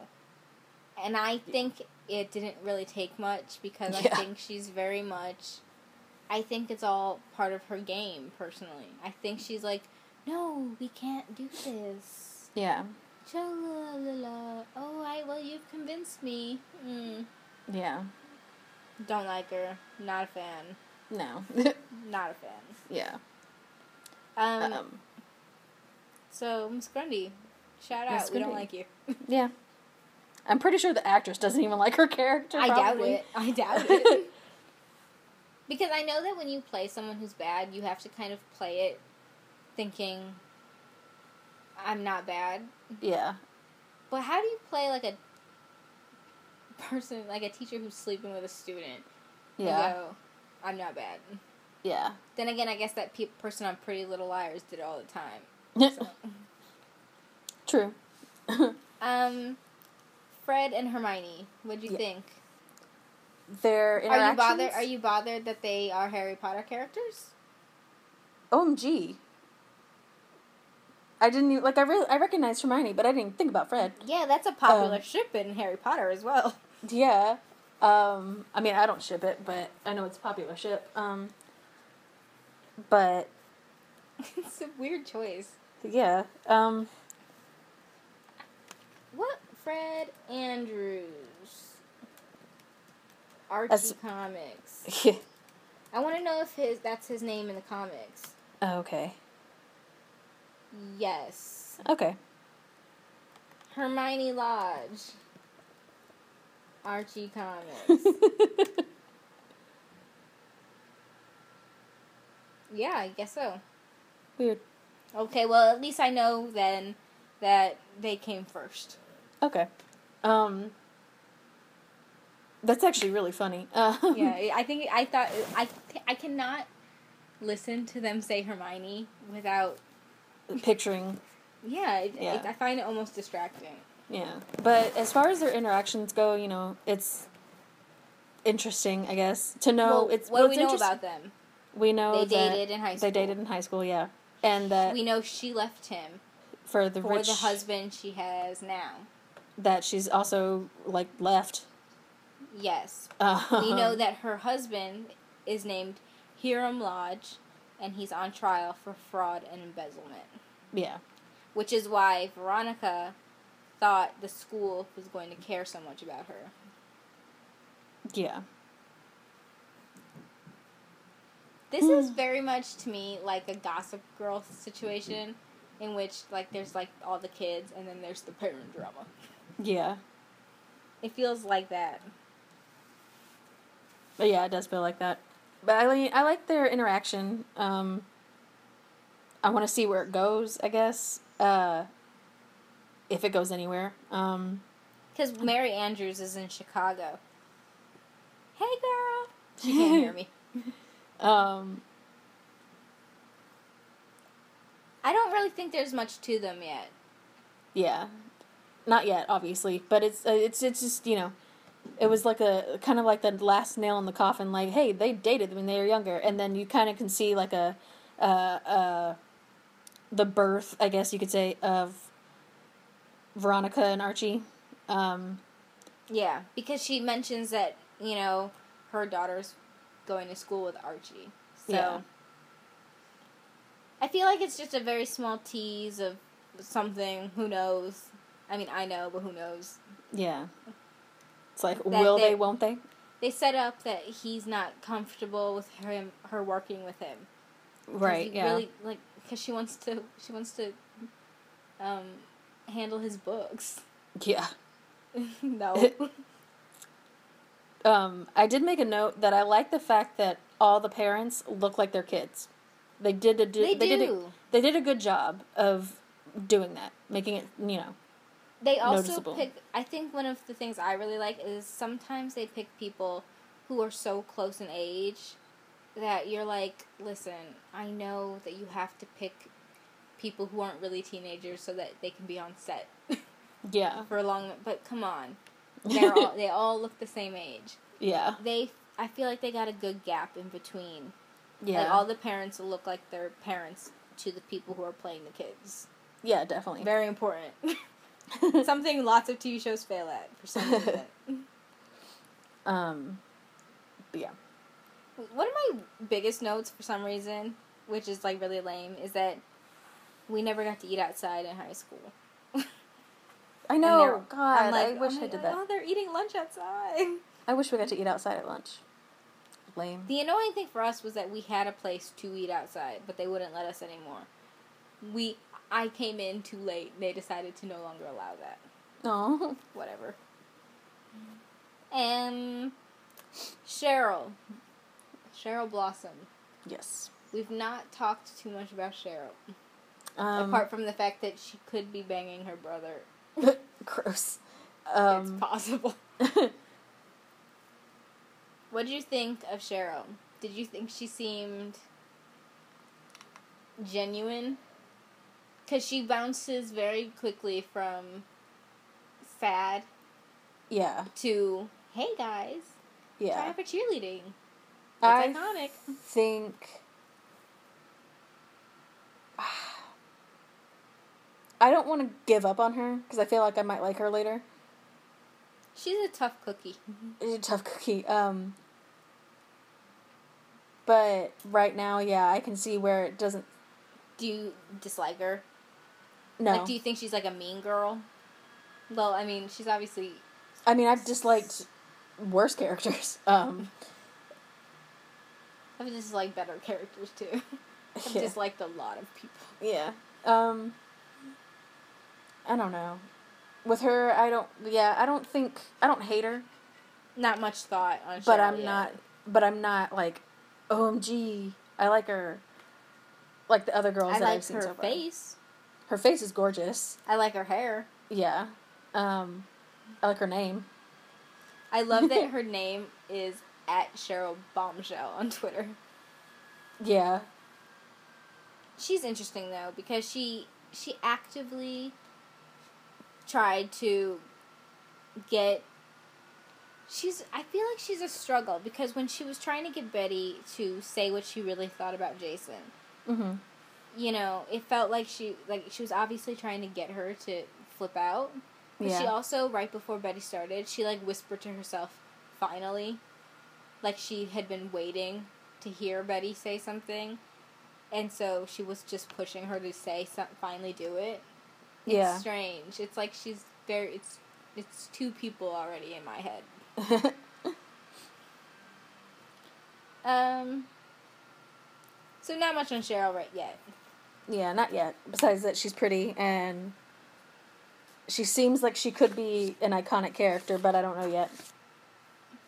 And I think it didn't really take much because I think she's very much. I think it's all part of her game, personally. I think she's like, no, we can't do this. Yeah, Cha-la-la-la. Oh, I well, you've convinced me. Mm. yeah. Don't like her. Not a fan. No, Not a fan. yeah. Um. Um, so Miss Grundy, shout Miss out. We don't like you. yeah. I'm pretty sure the actress doesn't even like her character. I doubt it. I doubt it. Because I know that when you play someone who's bad, you have to kind of play it thinking, I'm not bad. Yeah. But how do you play like a person, like a teacher who's sleeping with a student? and Yeah. go, I'm not bad. Yeah. Then again, I guess that pe- person on Pretty Little Liars did it all the time. So. True. um, Fred and Hermione, what'd you Yeah. think? Their Are you bothered? Are you bothered that they are Harry Potter characters? OMG. I didn't even, like I really I recognized Hermione, but I didn't think about Fred. Yeah, that's a popular Um, ship in Harry Potter as well. Yeah. Um I mean I don't ship it, but I know it's a popular ship. Um but it's a weird choice. yeah. Um What Fred Andrews? Archie That's- Comics. I want to know if his that's his name in the comics. okay. Yes. Okay. Hermione Lodge. Archie Comics. yeah, I guess so. Weird. Okay, well at least I know then that they came first. Okay. Um That's actually really funny. Uh, yeah, I think I thought I I cannot listen to them say Hermione without picturing yeah, it, Yeah. It, I find it almost distracting. Yeah. But as far as their interactions go, you know, it's interesting, I guess, to know well, it's what do what's we know about them? We know They that dated in high school. They dated in high school, yeah. And that We know she left him. for the for rich the husband she has now. that she's also like left. Yes. Um, we know that her husband is named Hiram Lodge, and he's on trial for fraud and embezzlement. Yeah, Which is why Veronica thought the school was going to care so much about her. yeah, This is very much to me like a Gossip Girl situation, in which like there's like all the kids and then there's the parent drama. yeah. It feels like that. But yeah, it does feel like that. But I like I like their interaction. Um, I want to see where it goes. I guess uh, if it goes anywhere. Um, Because Mary Andrews is in Chicago. Hey girl! She can't hear me. um, I don't really think there's much to them yet. yeah, not yet, obviously. But it's uh, it's it's just you know, it was like a kind of like the last nail in the coffin. Like, hey, they dated when they were younger, and then you kind of can see like a, uh, uh, the birth, I guess you could say, of Veronica and Archie. Um, Yeah, because she mentions that, you know, her daughter's going to school with Archie. So Yeah. I feel like it's just a very small tease of something, who knows. I mean, I know, but who knows. Yeah. It's like, will they, they- won't they? They set up that he's not comfortable with him her working with him. Right, yeah. Really like cuz she wants to she wants to um handle his books. Yeah. no. Um, I did make a note that I like the fact that all the parents look like their kids. They did a, They did a, do. they did a good job of doing that, making it, you know. They also noticeable. pick. I think one of the things I really like is sometimes they pick people who are so close in age that you're like, listen, I know that you have to pick people who aren't really teenagers so that they can be on set Yeah. for a long. But come on, they're all they all look the same age. Yeah. They, I feel like they got a good gap in between. Yeah. Like all the parents look like their parents to the people who are playing the kids. yeah, definitely. Very important. Something lots of TV shows fail at for some reason. um, but yeah. One of my biggest notes for some reason, which is like really lame, is that we never got to eat outside in high school. I know. God, like, I wish oh I did God, that. Oh, they're eating lunch outside. I wish we got to eat outside at lunch. Lame. The annoying thing for us was that we had a place to eat outside, but they wouldn't let us anymore. We, I came in too late. They decided to no longer allow that. Oh. Whatever. And Cheryl, Cheryl Blossom. yes. We've not talked too much about Cheryl. Um, apart from the fact that she could be banging her brother. gross. it's Um, possible. What did you think of Cheryl? Did you think she seemed genuine? Because she bounces very quickly from sad yeah. to, hey guys, Yeah. try for cheerleading. It's I iconic. think I don't want to give up on her because I feel like I might like her later. She's a tough cookie. She's a tough cookie. Um, but right now, yeah, I can see where it doesn't. Do you dislike her? No, Like, do you think she's like a mean girl? Well, I mean, she's obviously I mean I've disliked worse characters. Um, I've disliked better characters too. I've Yeah. disliked a lot of people. yeah. Um, I don't know. With her, I don't. Yeah, I don't think I don't hate her. Not much thought on. but I'm yet. not. But I'm not like, OMG, I like her. Like the other girls I that I've seen her so far. face. Her face is gorgeous. I like her hair. Yeah. Um, I like her name. I love that her name is at Cheryl Bombshell on Twitter. Yeah. She's interesting though because she she actively tried to get she's I feel like she's a struggle because when she was trying to get Betty to say what she really thought about Jason, Mm-hmm. You know, it felt like she like she was obviously trying to get her to flip out. But Yeah. she also right before Betty started, she like whispered to herself, "Finally," like she had been waiting to hear Betty say something, and so she was just pushing her to say, some, "Finally, do it." It's Yeah. strange. It's like she's very. It's it's two people already in my head. Um. So not much on Cheryl right yet. Yeah, not yet. Besides that, she's pretty and she seems like she could be an iconic character, but I don't know yet.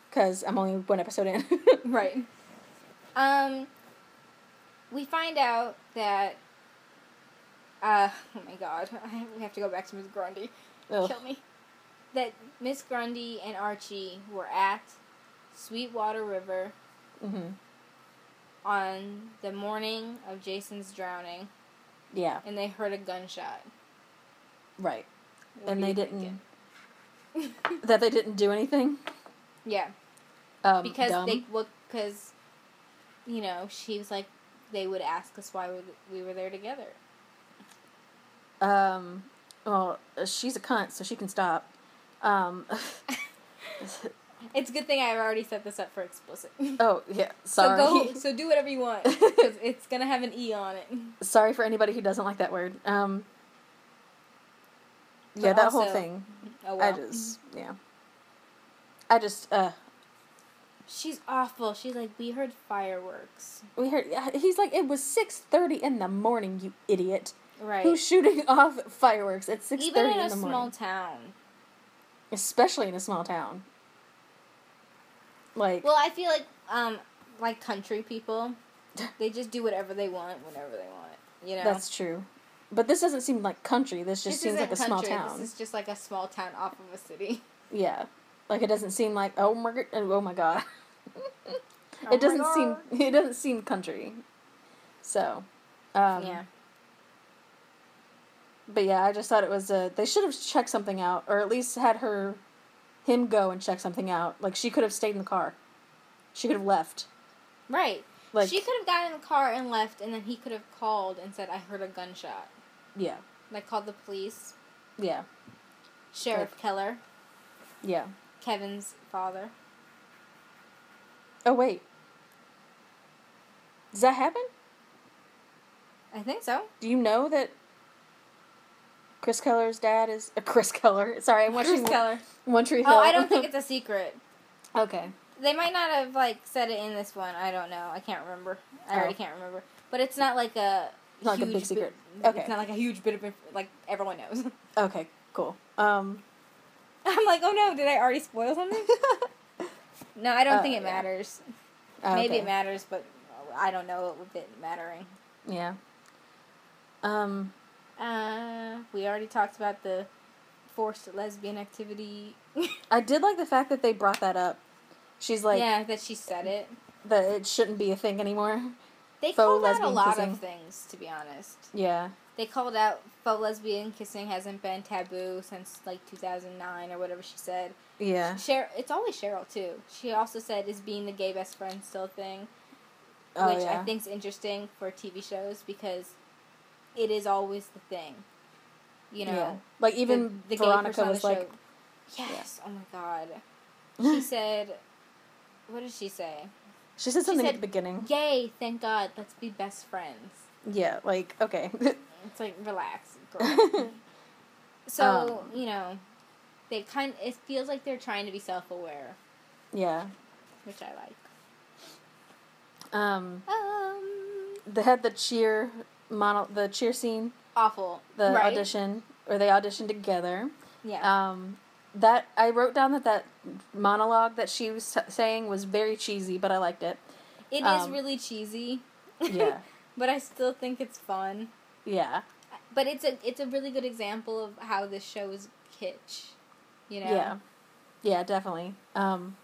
Because I'm only one episode in. Right. Um. We find out that. Uh, oh my god, I, we have to go back to Miss Grundy. Ugh. Kill me. That Miss Grundy and Archie were at Sweetwater River hmm on the morning of Jason's drowning, Yeah, and they heard a gunshot. right. What and they didn't. That they didn't do anything? yeah, Um, because dumb. they well, because you know she was like they would ask us why we we were there together. Um, well, she's a cunt, so she can stop. Um, It's a good thing I've already set this up for explicit. oh, yeah, So sorry. go. So do whatever you want because it's gonna have an e on it. sorry for anybody who doesn't like that word. Um, But yeah, that whole thing. Oh well. I just, yeah. I just, uh, She's awful. She's like, we heard fireworks. we heard, yeah, he's like, it was 6.30 in the morning, you idiot. Right. Who's shooting off fireworks at 6.30 Even in in a the small town. Especially in a small town. Like, Well, I feel like um like country people, they just do whatever they want whenever they want. You know. that's true. But this doesn't seem like country. This just This seems like a small town. This is just like a small town off of a city. Yeah. Like it doesn't seem like oh my g- oh my god. Oh it doesn't seem it doesn't seem country. So, um yeah. but yeah, I just thought it was uh they should have checked something out or at least had her him go and check something out. Like she could have stayed in the car. She could have left. Right. Like she could have gotten in the car and left, and then he could have called and said, "I heard a gunshot." yeah. Like called the police. Yeah. Sheriff Like- Keller, Yeah. Kevin's father. Oh wait. Does that happen? I think so. Do you know that Chris Keller's dad is uh, Chris Keller? Sorry, I'm watching Chris Keller. One Tree Hill. Oh, I don't think it's a secret. okay. They might not have like said it in this one. I don't know. I can't remember. I already Oh. can't remember. But it's not like a Not like a big secret. Bit, Okay. It's not like a huge bit of inf- like everyone knows. Okay. Cool. Um. I'm like, oh no, did I already spoil something? no, I don't Oh, think it yeah. matters. okay. Maybe it matters, but I don't know of it mattering. Yeah. Um. Uh, we already talked about the forced lesbian activity. I did like the fact that they brought that up. She's like yeah, that she said it. that it shouldn't be a thing anymore. They Faux called out a lot kissing. of things, to be honest. Yeah. They called out faux lesbian kissing hasn't been taboo since like 2009 or whatever she said. Yeah. Cheryl, it's always Cheryl too. She also said, "Is being the gay best friend still a thing?" Oh Which yeah. I is interesting for TV shows because it is always the thing. You know, yeah. Like even the, the Veronica was like, show. "Yes, oh my god." She said, "What did she say?" she said something said- at the beginning. Yay! Thank God. Let's be best friends. Yeah. Like okay. It's like relax, girl. so Um, you know, they kind. It feels like they're trying to be self-aware, yeah. which I like. Um. Um, They had the cheer mono the cheer scene, awful. the right? audition, or they auditioned together. Yeah. Um, that I wrote down that that monologue that she was s- saying was very cheesy, but I liked it. It is um, really cheesy. Yeah, but I still think it's fun. yeah, But it's a it's a really good example of how this show is kitsch. You know. yeah, yeah, definitely. Um,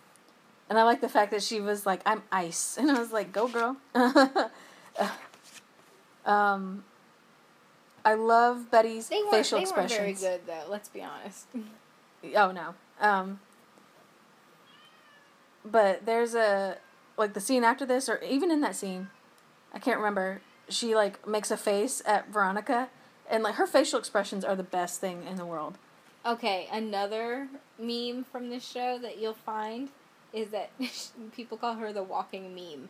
and I like the fact that she was like, "I'm ice," and I was like, "Go, girl." um, I love Betty's They weren't, facial they weren't expressions. very good though. Let's be honest. Oh no. Um but there's a like the scene after this or even in that scene, I can't remember. she like makes a face at Veronica, and like her facial expressions are the best thing in the world. Okay, another meme from this show that you'll find is that people call her the walking meme.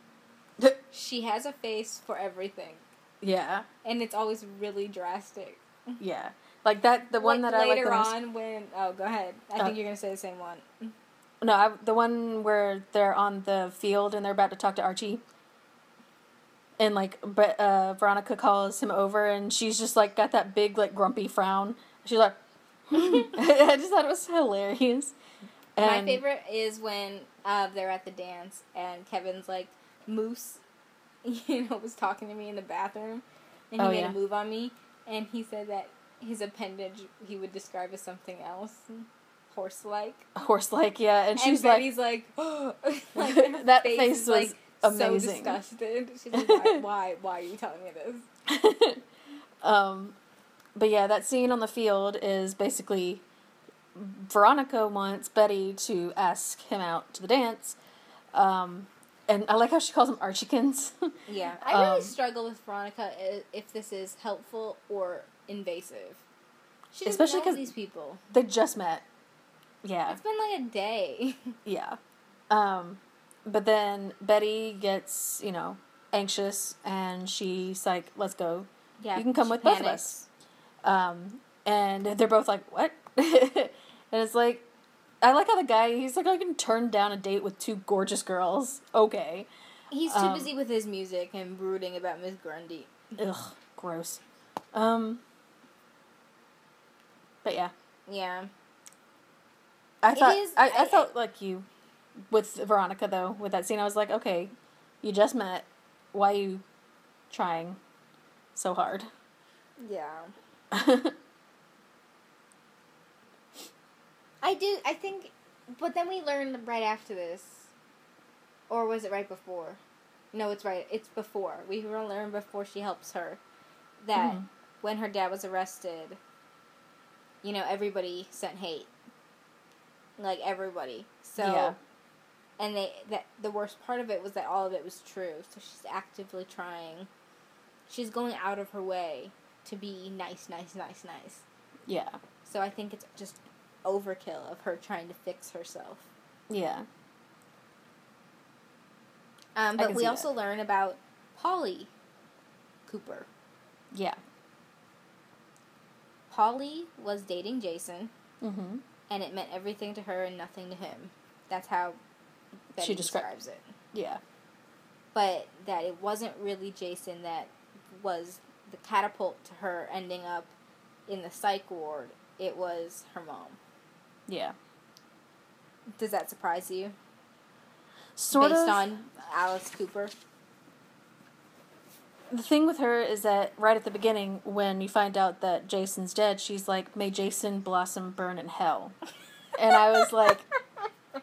She has a face for everything, yeah, and it's always really drastic. yeah. Like that, the one Like, that I like later most- on when oh go ahead, I Uh, think you're gonna say the same one. No, I, the one where they're on the field and they're about to talk to Archie. And like, but uh, Veronica calls him over, and she's just like got that big like grumpy frown. She's like, I just thought it was hilarious. My favorite is when uh, they're at the dance and Kevin's like, Moose, you know, was talking to me in the bathroom and he Oh, made yeah. a move on me and he said that his appendage he would describe as something else, horse like. horse like yeah, and And she's like, Betty's like, like That face, face is, was like, So amazing. disgusted. She's like, why, why, why are you telling me this? um, but yeah, that scene on the field is basically Veronica wants Betty to ask him out to the dance. Um, and I like how she calls them Archiekins. Yeah, I really Um, struggle with Veronica if this is helpful or invasive. She Especially because these people. they just met. Yeah. It's been like a day. Yeah. Um, but then Betty gets, you know, anxious and she's like, let's go. Yeah, You can come she with both of us. Um, and they're both like, what? and it's like, I like how the guy, he's like, I can turn down a date with two gorgeous girls. Okay. He's too Um, busy with his music and brooding about Miss Grundy. Ugh, gross. Um, but yeah. Yeah. I thought is- I, I I- felt like you with Veronica though with that scene. I was like, okay, you just met. Why are you trying so hard? Yeah. I do. I think, but then we learned right after this, or was it right before? No, it's right. It's before. We will learn before she helps her that Mhm. when her dad was arrested, you know, everybody sent hate. Like everybody. So, Yeah. and they that the worst part of it was that all of it was true. So she's actively trying. She's going out of her way to be nice, nice, nice, nice. yeah, So I think it's just overkill of her trying to fix herself. yeah, Um, but we also learn about Polly Cooper. yeah. Polly was dating Jason, Mm-hmm. and it meant everything to her and nothing to him. That's how Betty She descri- describes it. Yeah, But that it wasn't really Jason that was the catapult to her ending up in the psych ward. It was her mom. Yeah. Does that surprise you? Sort Based of. on Alice Cooper. the thing with her is that right at the beginning, when you find out that Jason's dead, she's like, "May Jason blossom burn in hell," and I was like,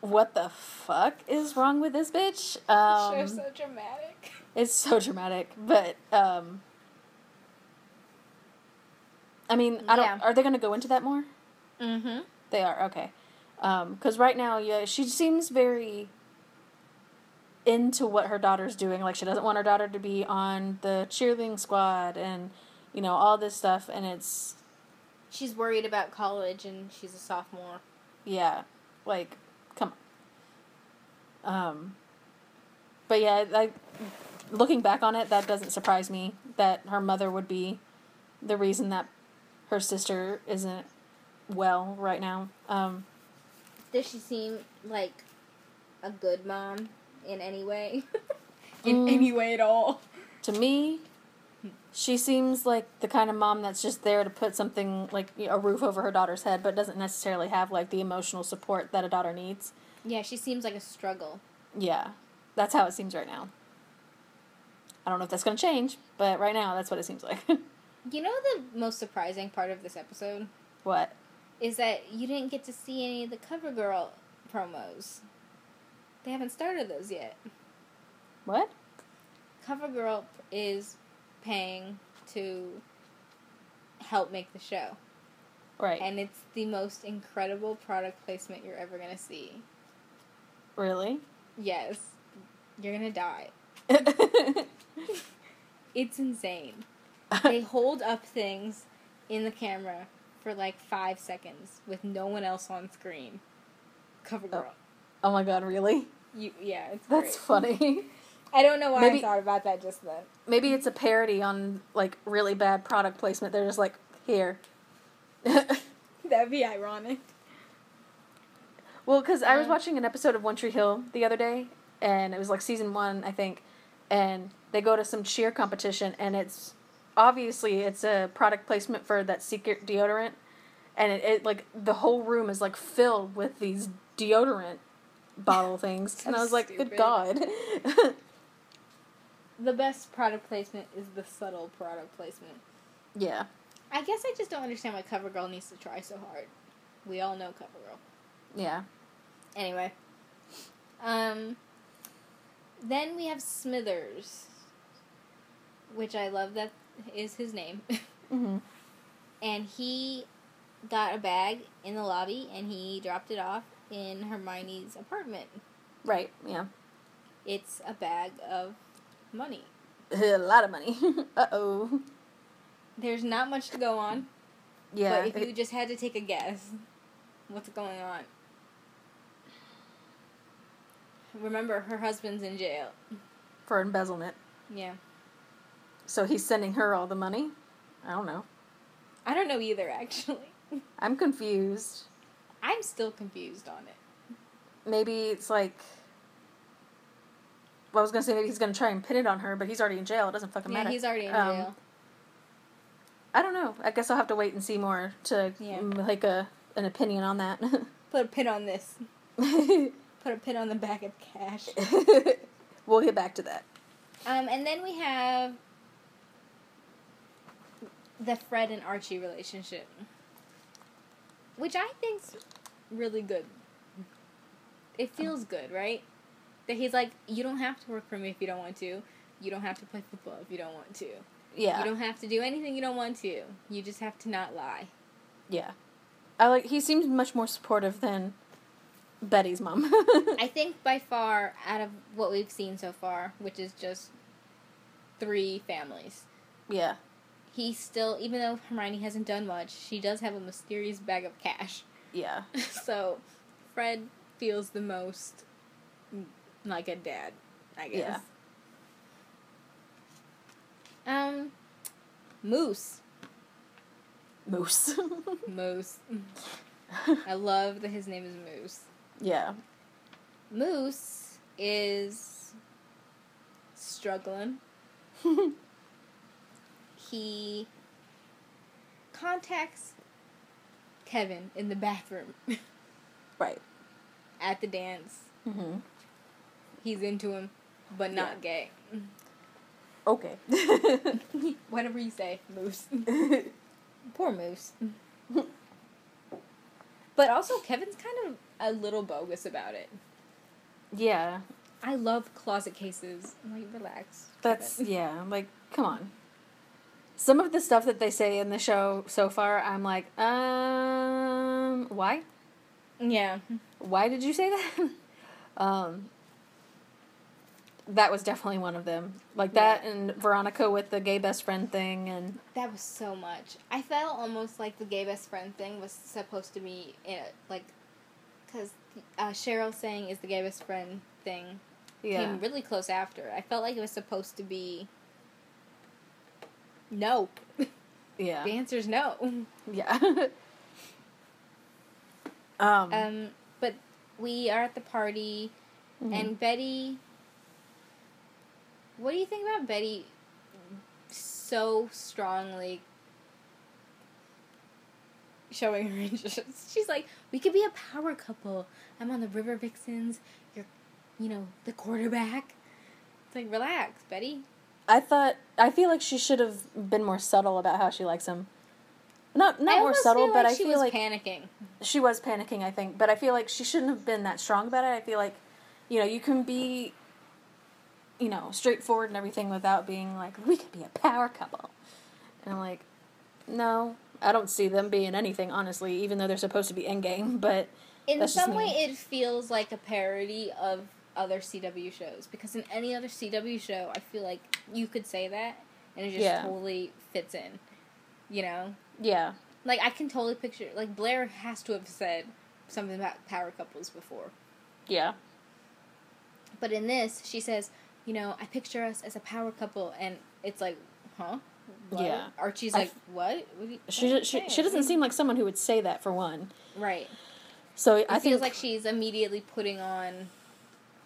"What the fuck is wrong with this bitch?" Um, so dramatic. It's so dramatic, but um I mean, I don't Yeah. are they going to go into that more? Mm-hmm. They are. Okay. Um cuz right now, yeah, she seems very into what her daughter's doing. Like she doesn't want her daughter to be on the cheerleading squad and you know, all this stuff and it's She's worried about college and she's a sophomore. yeah, like come on. Um but yeah, I looking back on it, that doesn't surprise me that her mother would be the reason that her sister isn't well right now. Um, Does she seem like a good mom in any way? in Mm. any way at all? to me, she seems like the kind of mom that's just there to put something like a roof over her daughter's head, but doesn't necessarily have like the emotional support that a daughter needs. Yeah, she seems like a struggle. Yeah, that's how it seems right now. I don't know if that's going to change, but right now that's what it seems like. You know the most surprising part of this episode what? Is that you didn't get to see any of the CoverGirl promos. They haven't started those yet. What? CoverGirl is paying to help make the show. Right. And it's the most incredible product placement you're ever going to see. really? Yes. You're going to die. It's insane. they hold up things in the camera for like five seconds with no one else on screen. CoverGirl. oh my god, really? You, yeah, it's That's great. funny. I don't know why Maybe- I thought about that just then. Maybe it's a parody on like really bad product placement. They're just like, here. That'd be ironic. Well, because I was Um, watching an episode of One Tree Hill the other day, and it was like season one, I think, and they go to some cheer competition, and it's obviously it's a product placement for that secret deodorant, and it, it like the whole room is like filled with these deodorant bottle things, and I was like, good god. The best product placement is the subtle product placement. yeah, I guess I just don't understand why CoverGirl needs to try so hard. We all know CoverGirl. yeah, Anyway. Um then we have Smithers. Which I love that is his name. hmm and he got a bag in the lobby and he dropped it off in Hermione's apartment. right, yeah, It's a bag of money. a lot of money. uh oh, There's not much to go on, yeah, but if you just had to take a guess, what's going on? Remember, her husband's in jail. for embezzlement. Yeah. So he's sending her all the money. I don't know. I don't know either, actually. I'm confused. I'm still confused on it. maybe it's like well, I was gonna say maybe he's gonna try and pin it on her, but he's already in jail. It doesn't fucking Yeah, matter. he's already in Um, jail. I don't know. I guess I'll have to wait and see more to Yeah. make a an opinion on that. Put a pin on this. Put a pin on the bag of cash. we'll get back to that. Um, and then we have the Fred and Archie relationship, which I think's really good. It feels good, right? That he's like, you don't have to work for me if you don't want to. You don't have to play football if you don't want to. Yeah, You don't have to do anything you don't want to. You just have to not lie. yeah. I like. He seems much more supportive than Betty's mom. I think by far, out of what we've seen so far, which is just three families, yeah, he still, even though Hermione hasn't done much, she does have a mysterious bag of cash. yeah, so Fred feels the most mm, like a dad, I guess. Yeah. Um, Moose. Moose. Moose. I love that his name is Moose. yeah, Moose is struggling. he contacts Kevin in the bathroom right. at the dance. hmm He's into him, but not gay. Okay. Whatever you say, Moose. Poor Moose. but also, Kevin's kind of a little bogus about it. yeah, I love closet cases. I'm like, relax. That's Kevin. yeah, like come on. Some of the stuff that they say in the show so far, I'm like, um, why? yeah. Why did you say that? um, that was definitely one of them. Like that and Veronica with the gay best friend thing, and That was so much. I felt almost like the gay best friend thing was supposed to be it, like, because uh, Cheryl saying is the gay best friend thing yeah, came really close after. I felt like it was supposed to be. No. yeah, The answer is no. yeah. um, Um, but we are at the party, mhm. and Betty. What do you think about Betty so strongly showing her interest? She's like, we could be a power couple. I'm on the River Vixens. You're, you know, the quarterback. It's like, relax, Betty. I thought I feel like she should have been more subtle about how she likes him. Not not I more subtle, feel but like I she feel was like panicking. she was panicking. I think, but I feel like she shouldn't have been that strong about it. I feel like, you know, you can be, you know, straightforward and everything without being like we could be a power couple. And I'm like, no, I don't see them being anything honestly, even though they're supposed to be endgame. But In That's just some way, it feels like a parody of other CW shows because in any other CW show, I feel like you could say that and it just Yeah. totally fits in. You know, Yeah. like I can totally picture like Blair has to have said something about power couples before, Yeah. but in this she says, you know, I picture us as a power couple, and it's like, huh? What? Yeah. Archie's like, f- what? What She, what she she doesn't seem like someone who would say that for one. right. So It I feels think like she's immediately putting on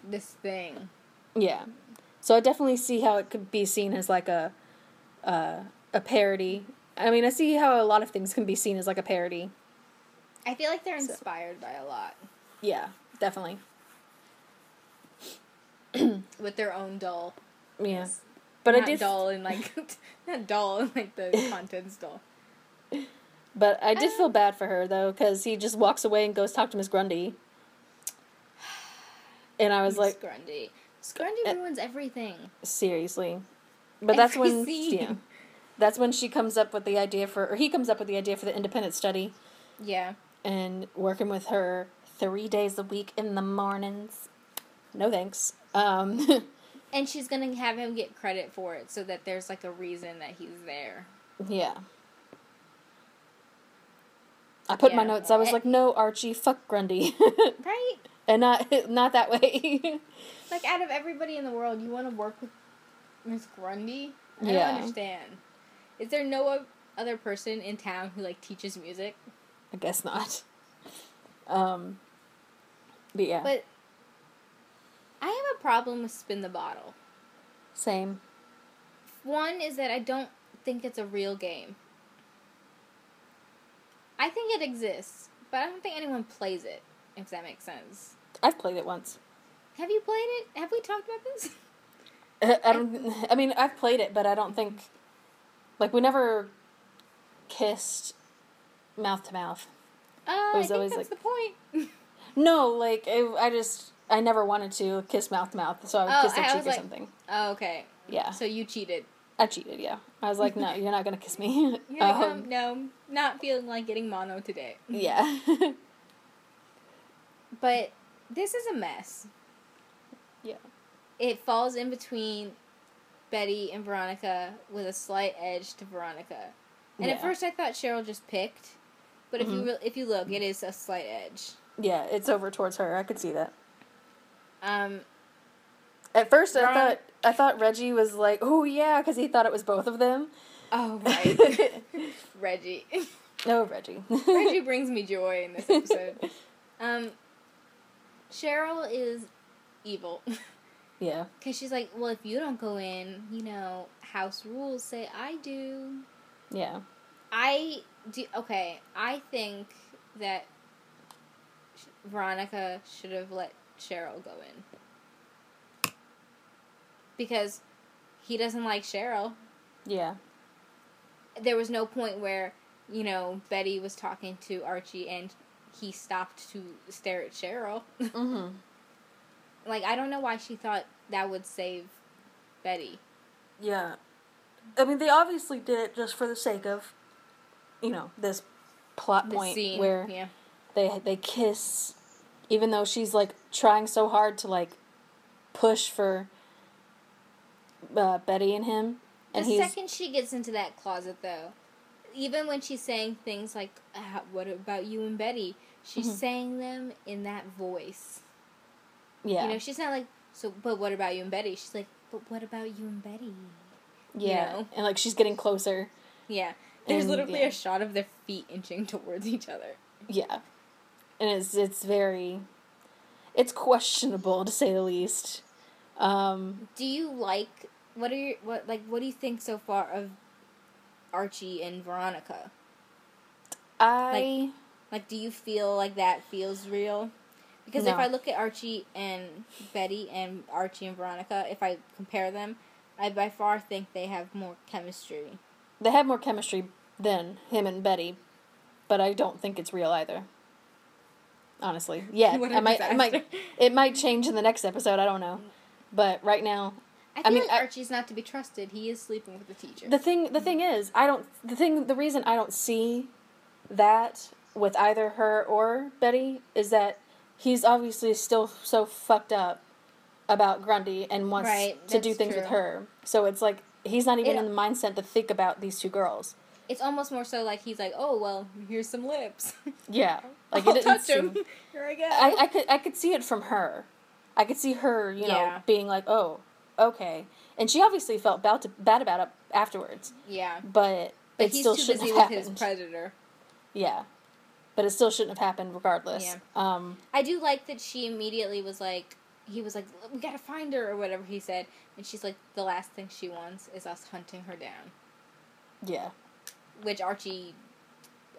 this thing. yeah. So I definitely see how it could be seen as like a uh, a parody. I mean, I see how a lot of things can be seen as like a parody. I feel like they're So- inspired by a lot Yeah, definitely. with their own doll. Yeah. But not I did dull in like not dull in like the contents dull. but I Uh. did feel bad for her though cuz he just walks away and goes talk to Miss Grundy. And I was like, Grundy. Grundy Uh, ruins everything. seriously. But that's Every when scene. yeah. That's when she comes up with the idea for or he comes up with the idea for the independent study Yeah. and working with her 3 days a week in the mornings. No thanks. Um And she's gonna have him get credit for it so that there's like a reason that he's there. Yeah. I put in my notes. I was Eh. like, "No, Archie, fuck Grundy," Right? And not not that way. Like out of everybody in the world, you wanna work with Miss Grundy? I Yeah. don't understand. Is there no other person in town who like teaches music? I guess not. Um. But yeah, But I have a problem with spin the bottle. same. One is that I don't think it's a real game. I think it exists, but I don't think anyone plays it, if that makes sense. I've played it once. Have you played it? Have we talked about this? I don't. I mean, I've played it, but I don't think. Like we never kissed mouth to mouth. Uh, I was think always that's like- the point. No, like I, I just I never wanted to kiss mouth to mouth, so I would Oh, kiss their I cheek or like- something. oh, okay. Yeah, So you cheated. I cheated. Yeah, I was like, no, you're not gonna kiss me. Like, Um, um, no, not feeling like getting mono today. Yeah. But this is a mess. Yeah. It falls in between Betty and Veronica with a slight edge to Veronica. And at first I thought Cheryl just picked, but if you Mhm. re- if you look, it is a slight edge. yeah, it's over towards her. I could see that. Um, At first, I thought I thought Reggie was like, "Oh yeah," because he thought it was both of them. oh right, Reggie. oh, Reggie. Reggie brings me joy in this episode. Um, Cheryl is evil. yeah. Because she's like, well, if you don't go in, you know, house rules say I do. Yeah. I do. Okay, I think that Veronica should have let Cheryl go in. Because he doesn't like Cheryl. Yeah. There was no point where, you know, Betty was talking to Archie and he stopped to stare at Cheryl. Mm-hmm. like, I don't know why she thought that would save Betty. Yeah. I mean, they obviously did it just for the sake of, you know, this plot The point scene. where yeah. they they kiss, even though she's like trying so hard to like push for uh, Betty and him, and the he's second she gets into that closet, though, even when she's saying things like, uh, "What about you and Betty?" She's Mhm. saying them in that voice. yeah You know, she's not like, "So, but what about you and Betty?" She's like, "But what about you and Betty?" yeah, know? and like she's getting closer. Yeah. There's And, literally yeah. a shot of their feet inching towards each other. Yeah, and it's it's very, it's questionable to say the least. Um, Do you like what are your what like what do you think so far of Archie and Veronica? I Like, do you feel like that feels real? Because if I look at Archie and Betty and Archie and Veronica, if I compare them, I by far think they have more chemistry. they have more chemistry than him and Betty, but I don't think it's real either. Honestly, yeah, What might, it might, it might change in the next episode. I don't know, but right now, I I mean, like I- Archie's not to be trusted. He is sleeping with the teacher. the thing, the thing is, I don't. The thing, the reason I don't see that with either her or Betty is that he's obviously still so fucked up about Grundy and wants Right, to do things with her. So it's like he's not even It- in the mindset to think about these two girls. It's almost more so like he's like, oh well, here's some lips. Yeah, like I'll it didn't touch him. Here I go. I, I could I could see it from her. I could see her, you know, Yeah. being like, "Oh, okay," and she obviously felt bad, to, bad about it afterwards. yeah, But, but it he's still too shouldn't busy have with his happened. predator. yeah, but it still shouldn't have happened regardless. Yeah. Um, I do like that she immediately was like, he was like, we gotta find her or whatever he said, and she's like, the last thing she wants is us hunting her down, yeah, which Archie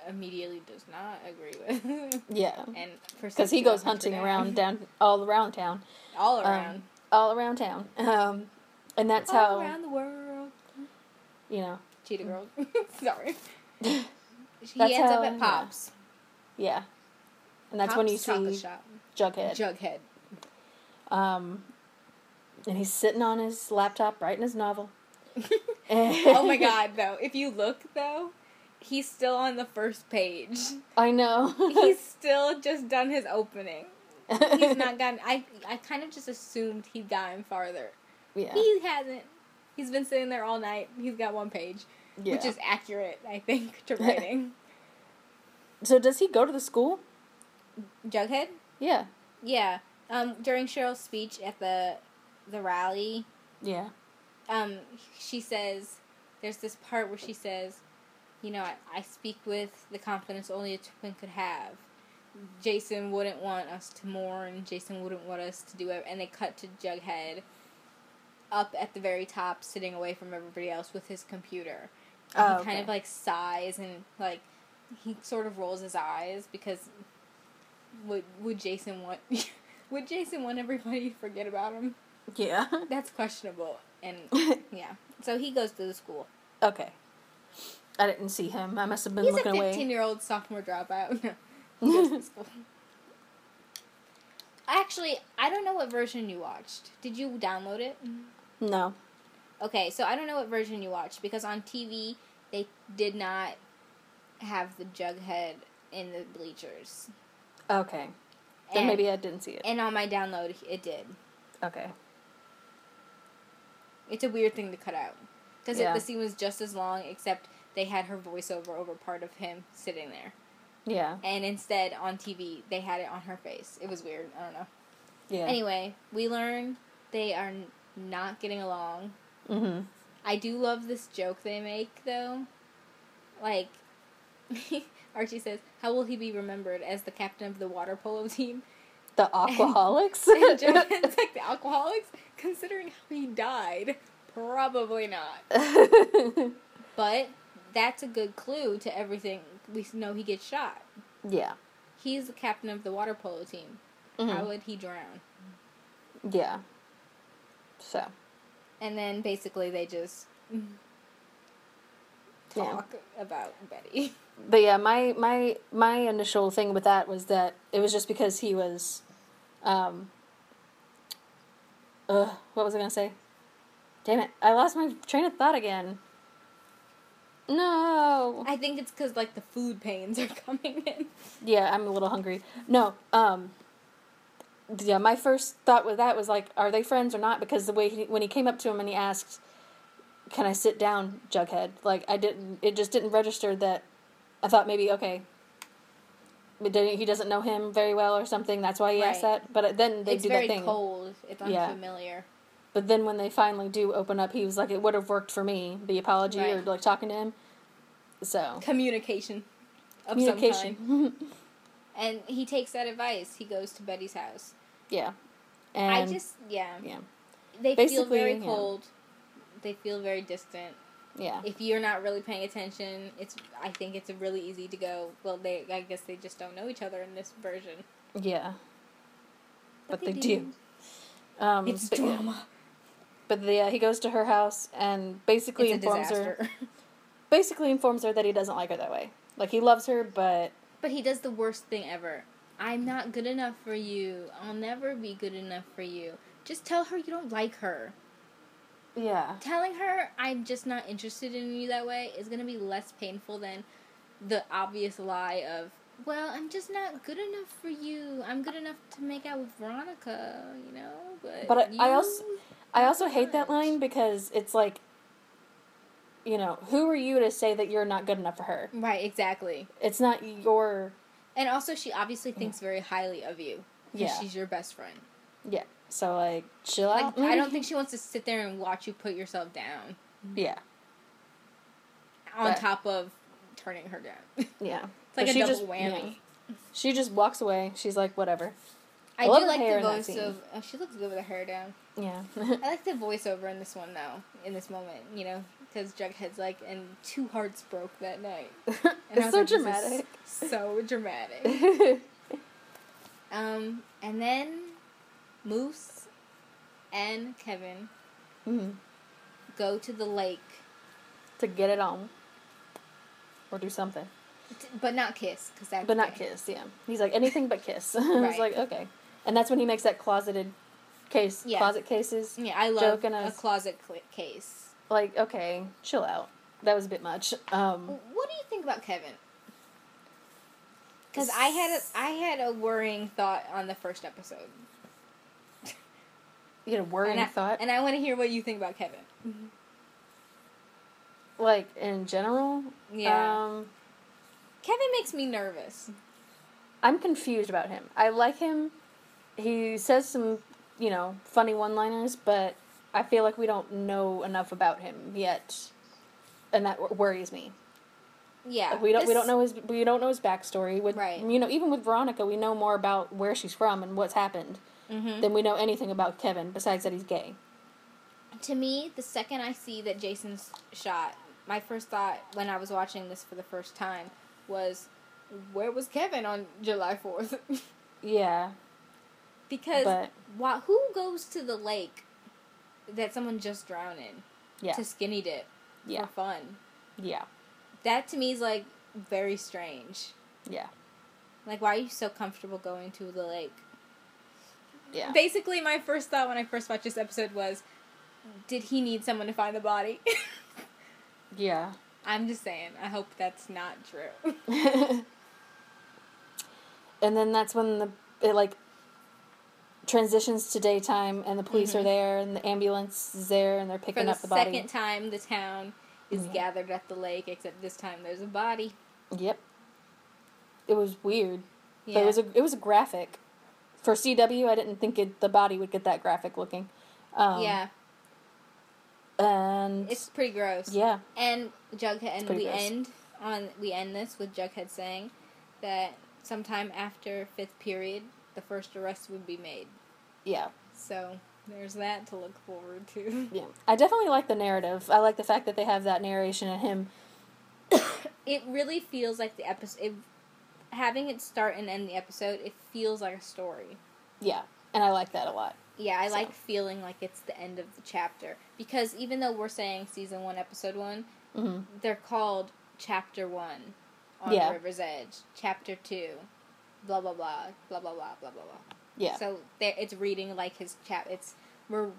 immediately does not agree with, yeah, and because he goes hunting around down all around town, all um, around, all around town, um, and that's all how around the world. you know, Cheetah girl, sorry. He That's ends how- up at yeah. Pops. yeah, and that's when you Pops see shop. Jughead. Jughead. Um, and he's sitting on his laptop writing his novel. oh my god, though. If you look, though, he's still on the first page. I know. He's still just done his opening. He's not gotten. I I kind of just assumed he'd gotten farther. yeah. He hasn't. He's been sitting there all night. He's got one page, yeah. which is accurate, I think, to writing. so does he go to the school? Jughead. Yeah. Yeah. Um. During Cheryl's speech at the the rally, Yeah. um, she says, there's this part where she says, you know, I, I speak with the confidence only a twin could have. Jason wouldn't want us to mourn. Jason wouldn't want us to do it. And they cut to Jughead up at the very top, sitting away from everybody else with his computer. And Oh, he kind okay. of like sighs and like he sort of rolls his eyes because would would Jason want would Jason want everybody to forget about him? Yeah. That's questionable. And yeah, so he goes to the school. okay. I didn't see him. I must have been He's a looking away. fifteen-year-old sophomore dropout. No, he goes to school. Actually, I don't know what version you watched. Did you download it? No. Okay, so I don't know what version you watched because on TV they did not have the Jughead in the bleachers. Okay. Then And- maybe I didn't see it. And on my download, it did. Okay. It's a weird thing to cut out because Yeah. the scene was just as long, except they had her voiceover over part of him sitting there, Yeah. and instead on TV they had it on her face. It was weird. I don't know. Yeah. Anyway, we learn they are n- not getting along. Mhm. I do love this joke they make though. Like Archie says, "How will he be remembered as the captain of the water polo team?" The Aquaholics. And Jughead's like the alcoholics, considering how he died. Probably not. But that's a good clue to everything. We know he gets shot. yeah. He's the captain of the water polo team. How Mhm. would he drown? Yeah. So. And then basically they just Yeah. talk about Betty. But yeah, my my my initial thing with that was that it was just because he was, um. Uh, what was I gonna say? Damn it! I lost my train of thought again. No. I think it's because like the food pains are coming in. Yeah, I'm a little hungry. No. Um. Yeah, my first thought with that was like, are they friends or not? Because the way he, when he came up to him and he asked, "Can I sit down, Jughead?" Like I didn't. It just didn't register that. I thought maybe okay. But he doesn't know him very well or something. That's why he asked that. But then they it's do very that thing. cold. It's Yeah. But then when they finally do open up, he was like, "It would have worked for me." The apology or like talking to him. So Communication. Of some kind. communication. And he takes that advice. He goes to Betty's house. yeah. And I just yeah. yeah They feel Basically, very yeah. cold. They feel very distant. yeah. If you're not really paying attention, it's I think it's really easy to go. Well, they I guess they just don't know each other in this version. Yeah. But, they, do. Um, It's but, yeah. But yeah, uh, he goes to her house and basically informs her. Basically informs her that he doesn't like her that way. Like he loves her, but But he does the worst thing ever. I'm not good enough for you. I'll never be good enough for you. Just tell her you don't like her. yeah, Telling her I'm just not interested in you that way is going to be less painful than the obvious lie of, well, I'm just not good enough for you. I'm good enough to make out with Veronica, you know? But But I- I also- I also hate that line because it's like you know, who are you to say that you're not good enough for her? Right, exactly. It's not your And also, she obviously thinks very highly of you. Yeah. She's your best friend. yeah. So like chill Like, out. I don't think she wants to sit there and watch you put yourself down Yeah. on But- top of turning her down. Yeah. it's like But a she double just- whammy. yeah. She just walks away. She's like, whatever. I, I do like hair the voice scene. of. Oh, she looks good with her hair down. Yeah. I like the voiceover in this one though. In this moment, you know, because Jughead's like, and two hearts broke that night. And I it's so like, dramatic. So dramatic. Um, and then Moose and Kevin Mhm. go to the lake, To get it on. Or do something. but not kiss, because that's But not kiss, yeah. He's like, anything but kiss. I was like, okay. And that's when he makes that closeted case, Yeah. closet cases. Yeah, I love Joke a closet cl- case. Like, okay, chill out. That was a bit much. Um, What do you think about Kevin? Because I had a, I had a worrying thought on the first episode, you had a worrying and I, thought. and I want to hear what you think about Kevin. like, in general, Yeah, um, Kevin makes me nervous. I'm confused about him. I like him. He says some, you know, funny one-liners, but I feel like we don't know enough about him yet, and that worries me. Yeah, Like, we don't we don't know his we don't know his backstory. With Right. you know, even with Veronica, we know more about where she's from and what's happened Mhm. than we know anything about Kevin besides that he's gay. To me, the second I see that Jason's shot, my first thought when I was watching this for the first time was, "Where was Kevin on July 4th? Yeah, because But- why, who goes to the lake that someone just drowned in yeah, to skinny dip yeah, for fun? yeah, That to me is like very strange. yeah, Like, why are you so comfortable going to the lake? yeah. Basically, my first thought when I first watched this episode was, did he need someone to find the body? yeah. I'm just saying. I hope that's not true. and then that's when the it like transitions to daytime and the police are there and the ambulance is there and they're picking the, up the body. second time, the town is Yeah. gathered at the lake, except this time there's a body. Yep. It was weird. Yeah. But it was a it was a graphic. For CW, I didn't think it the body would get that graphic looking. Um, yeah, And it's pretty gross. yeah, And Jughead, and we gross. end on we end this with Jughead saying that sometime after fifth period, the first arrest would be made. Yeah, So there's that to look forward to. yeah. I definitely like the narrative. I like the fact that they have that narration and him. it really feels like the episode. It, having it start and end the episode, it feels like a story. Yeah, and I like that a lot. Yeah, I So. like feeling like it's the end of the chapter because even though we're saying season one, episode one, hmm they're called chapter one on Yeah. River's Edge, chapter two, blah blah blah, blah blah blah, blah blah blah. Yeah, So there, it's reading like his chap. It's we're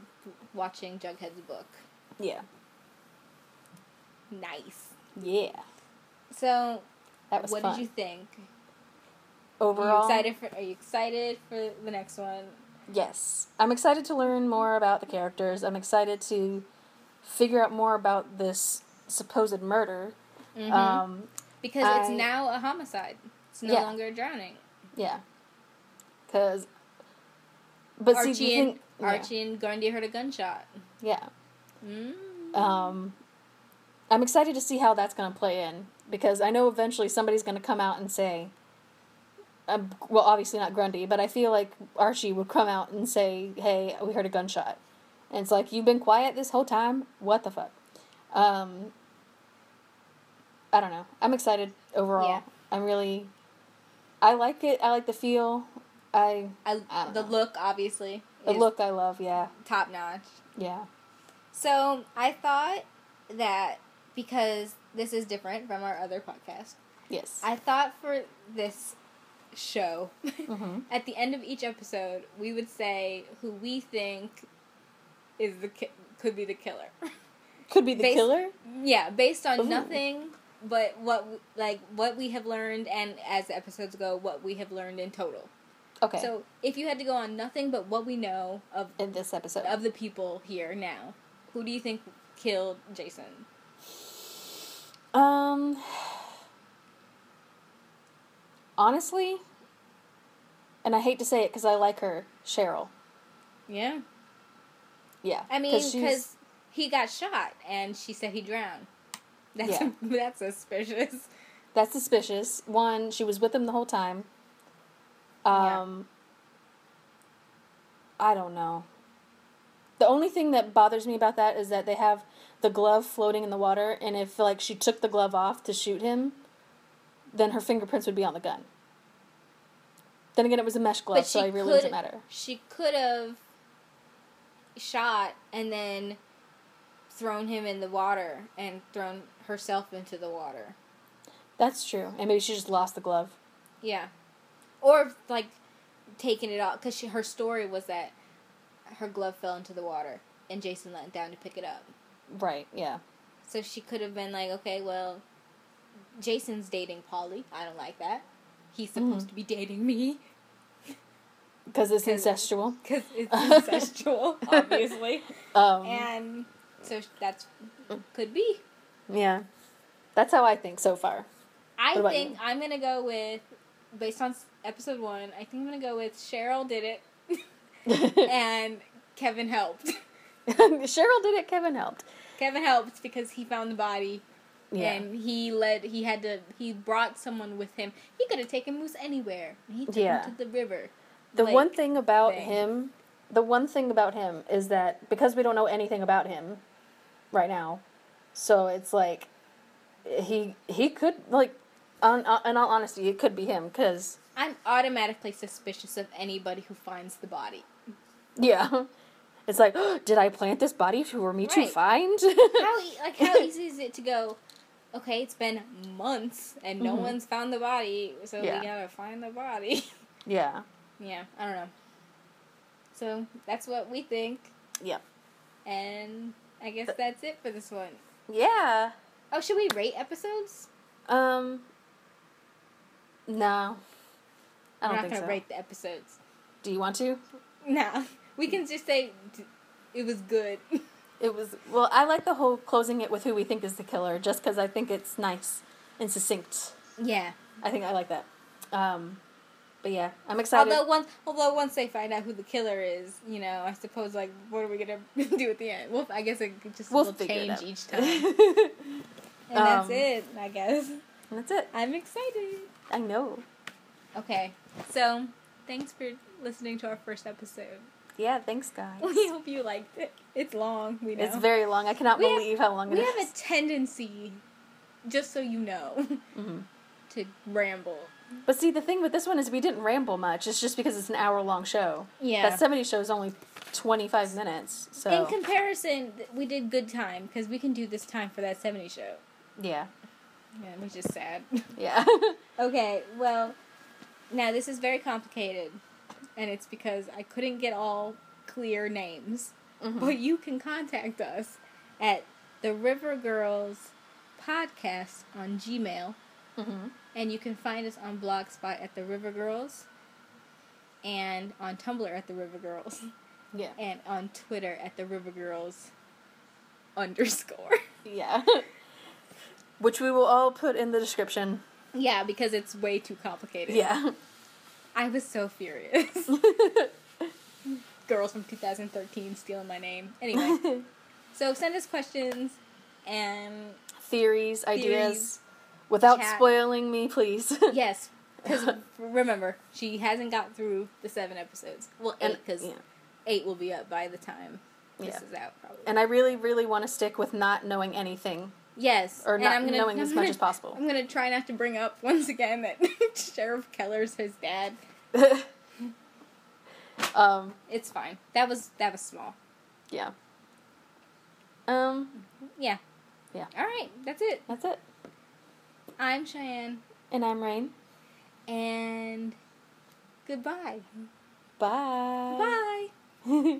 watching Jughead's book. yeah, Nice. yeah. So That was what fun. did you think? Overall, Are you excited for? Are you excited for the next one? Yes. I'm excited to learn more about the characters. I'm excited to figure out more about this supposed murder. Mhm. Um, because it's now a homicide. It's no Yeah. longer a drowning. yeah. Because. But Archie see, and thing, yeah. Archie and Grundy heard a gunshot. Yeah. Mm. Um, I'm excited to see how that's going to play in because I know eventually somebody's going to come out and say, um, well, obviously not Grundy, but I feel like Archie would come out and say, "Hey, we heard a gunshot," and it's like you've been quiet this whole time. What the fuck? Um, I don't know. I'm excited overall. Yeah. I'm really. I like it. I like the feel. I I, I the know. look obviously the look. I love. Yeah. top notch. Yeah. So I thought that because this is different from our other podcast, Yes. I thought for this show, hmm at the end of each episode, we would say who we think is the ki- could be the killer. Could be the Bas- killer. yeah, based on Ooh. nothing but what like what we have learned, and as the episodes go, what we have learned in total. Okay. So if you had to go on nothing but what we know of in this episode. of the people here now, who do you think killed Jason? Um, honestly, and I hate to say it because I like her, Cheryl. Yeah. Yeah, I mean, because he got shot and she said he drowned. That's Yeah. that's suspicious. That's suspicious. One, she was with him the whole time. Yeah. Um I don't know. The only thing that bothers me about that is that they have the glove floating in the water and if like she took the glove off to shoot him, then her fingerprints would be on the gun. Then again it was a mesh glove, so it really doesn't matter. She could have shot and then thrown him in the water and thrown herself into the water. That's true. And maybe she just lost the glove. Yeah. Or like taking it off because her story was that her glove fell into the water and Jason let down to pick it up. Right, yeah. So she could have been like, okay, well, Jason's dating Polly. I don't like that. He's supposed to be dating me Because it's 'Cause- incestual. because it's incestual, obviously. Um, And so that's could be. yeah. That's how I think so far. I think you? I'm gonna go with, based on episode one. I think I'm gonna go with Cheryl did it, and Kevin helped. Cheryl did it, Kevin helped. Kevin helped because he found the body, Yeah. and he led. He had to. He brought someone with him. He could have taken Moose anywhere. He took Yeah. him to the river. The lake one thing about thing. him, the one thing about him is that because we don't know anything about him right now, so it's like he he could like, on, on, uh, in all honesty, it could be him because I'm automatically suspicious of anybody who finds the body. yeah, it's like did I plant this body for me to find? How e- like how easy is it to go? Okay, it's been months and no Mhm. one's found the body, so Yeah. we gotta find the body. yeah, yeah, I don't know. So that's what we think, yeah, and I guess that's it for this one. yeah. Oh, should we rate episodes? Um, no, I We're don't not think gonna so. rate the episodes. Do you want to? Nah, we can just say it was good. It was well. I like the whole closing it with who we think is the killer, just because I think it's nice and succinct. yeah. I think I like that. Um, but yeah, I'm excited. Although once, although once they find out who the killer is, you know, I suppose like, what are we gonna do at the end? Well, I guess it just we'll will change each time, and that's Um, it. I guess that's it. I'm excited. I know. Okay, so thanks for listening to our first episode. Yeah, thanks, guys. We hope you liked it. It's long, we know. It's very long. I cannot We have- believe how long it we is. have a tendency, just so you know, Mhm. to ramble. But see, the thing with this one is we didn't ramble much. It's just because it's an hour long show. Yeah. That 70 show is only 25 minutes. So, In comparison, we did good time because we can do this time for that 70 show. yeah. Yeah, which is sad. Yeah. okay, well, now this is very complicated, and it's because I couldn't get all clear names. Mhm. But you can contact us at the River Girls Podcast on Gmail, hmm and you can find us on Blogspot at the River Girls, and on Tumblr at the River Girls, Yeah. and on Twitter at the River Girls underscore. Yeah. Which we will all put in the description. Yeah, because it's way too complicated. Yeah. I was so furious. Girls from 2013 stealing my name. Anyway, so send us questions and Theories, ideas. Without chat. spoiling me, please. yes, because remember she hasn't got through the seven episodes. Well, eight because yeah. eight will be up by the time this Yeah. is out probably. And I really, really want to stick with not knowing anything. Yes, Or not I'm gonna, knowing I'm as gonna- much as possible. I'm gonna try not to bring up once again that Sheriff Keller's his dad. um, It's fine. That was that was small. yeah. Um, Yeah. Yeah. All right, that's it. that's it. I'm Cheyenne, And I'm Rain. and goodbye. Bye. Bye.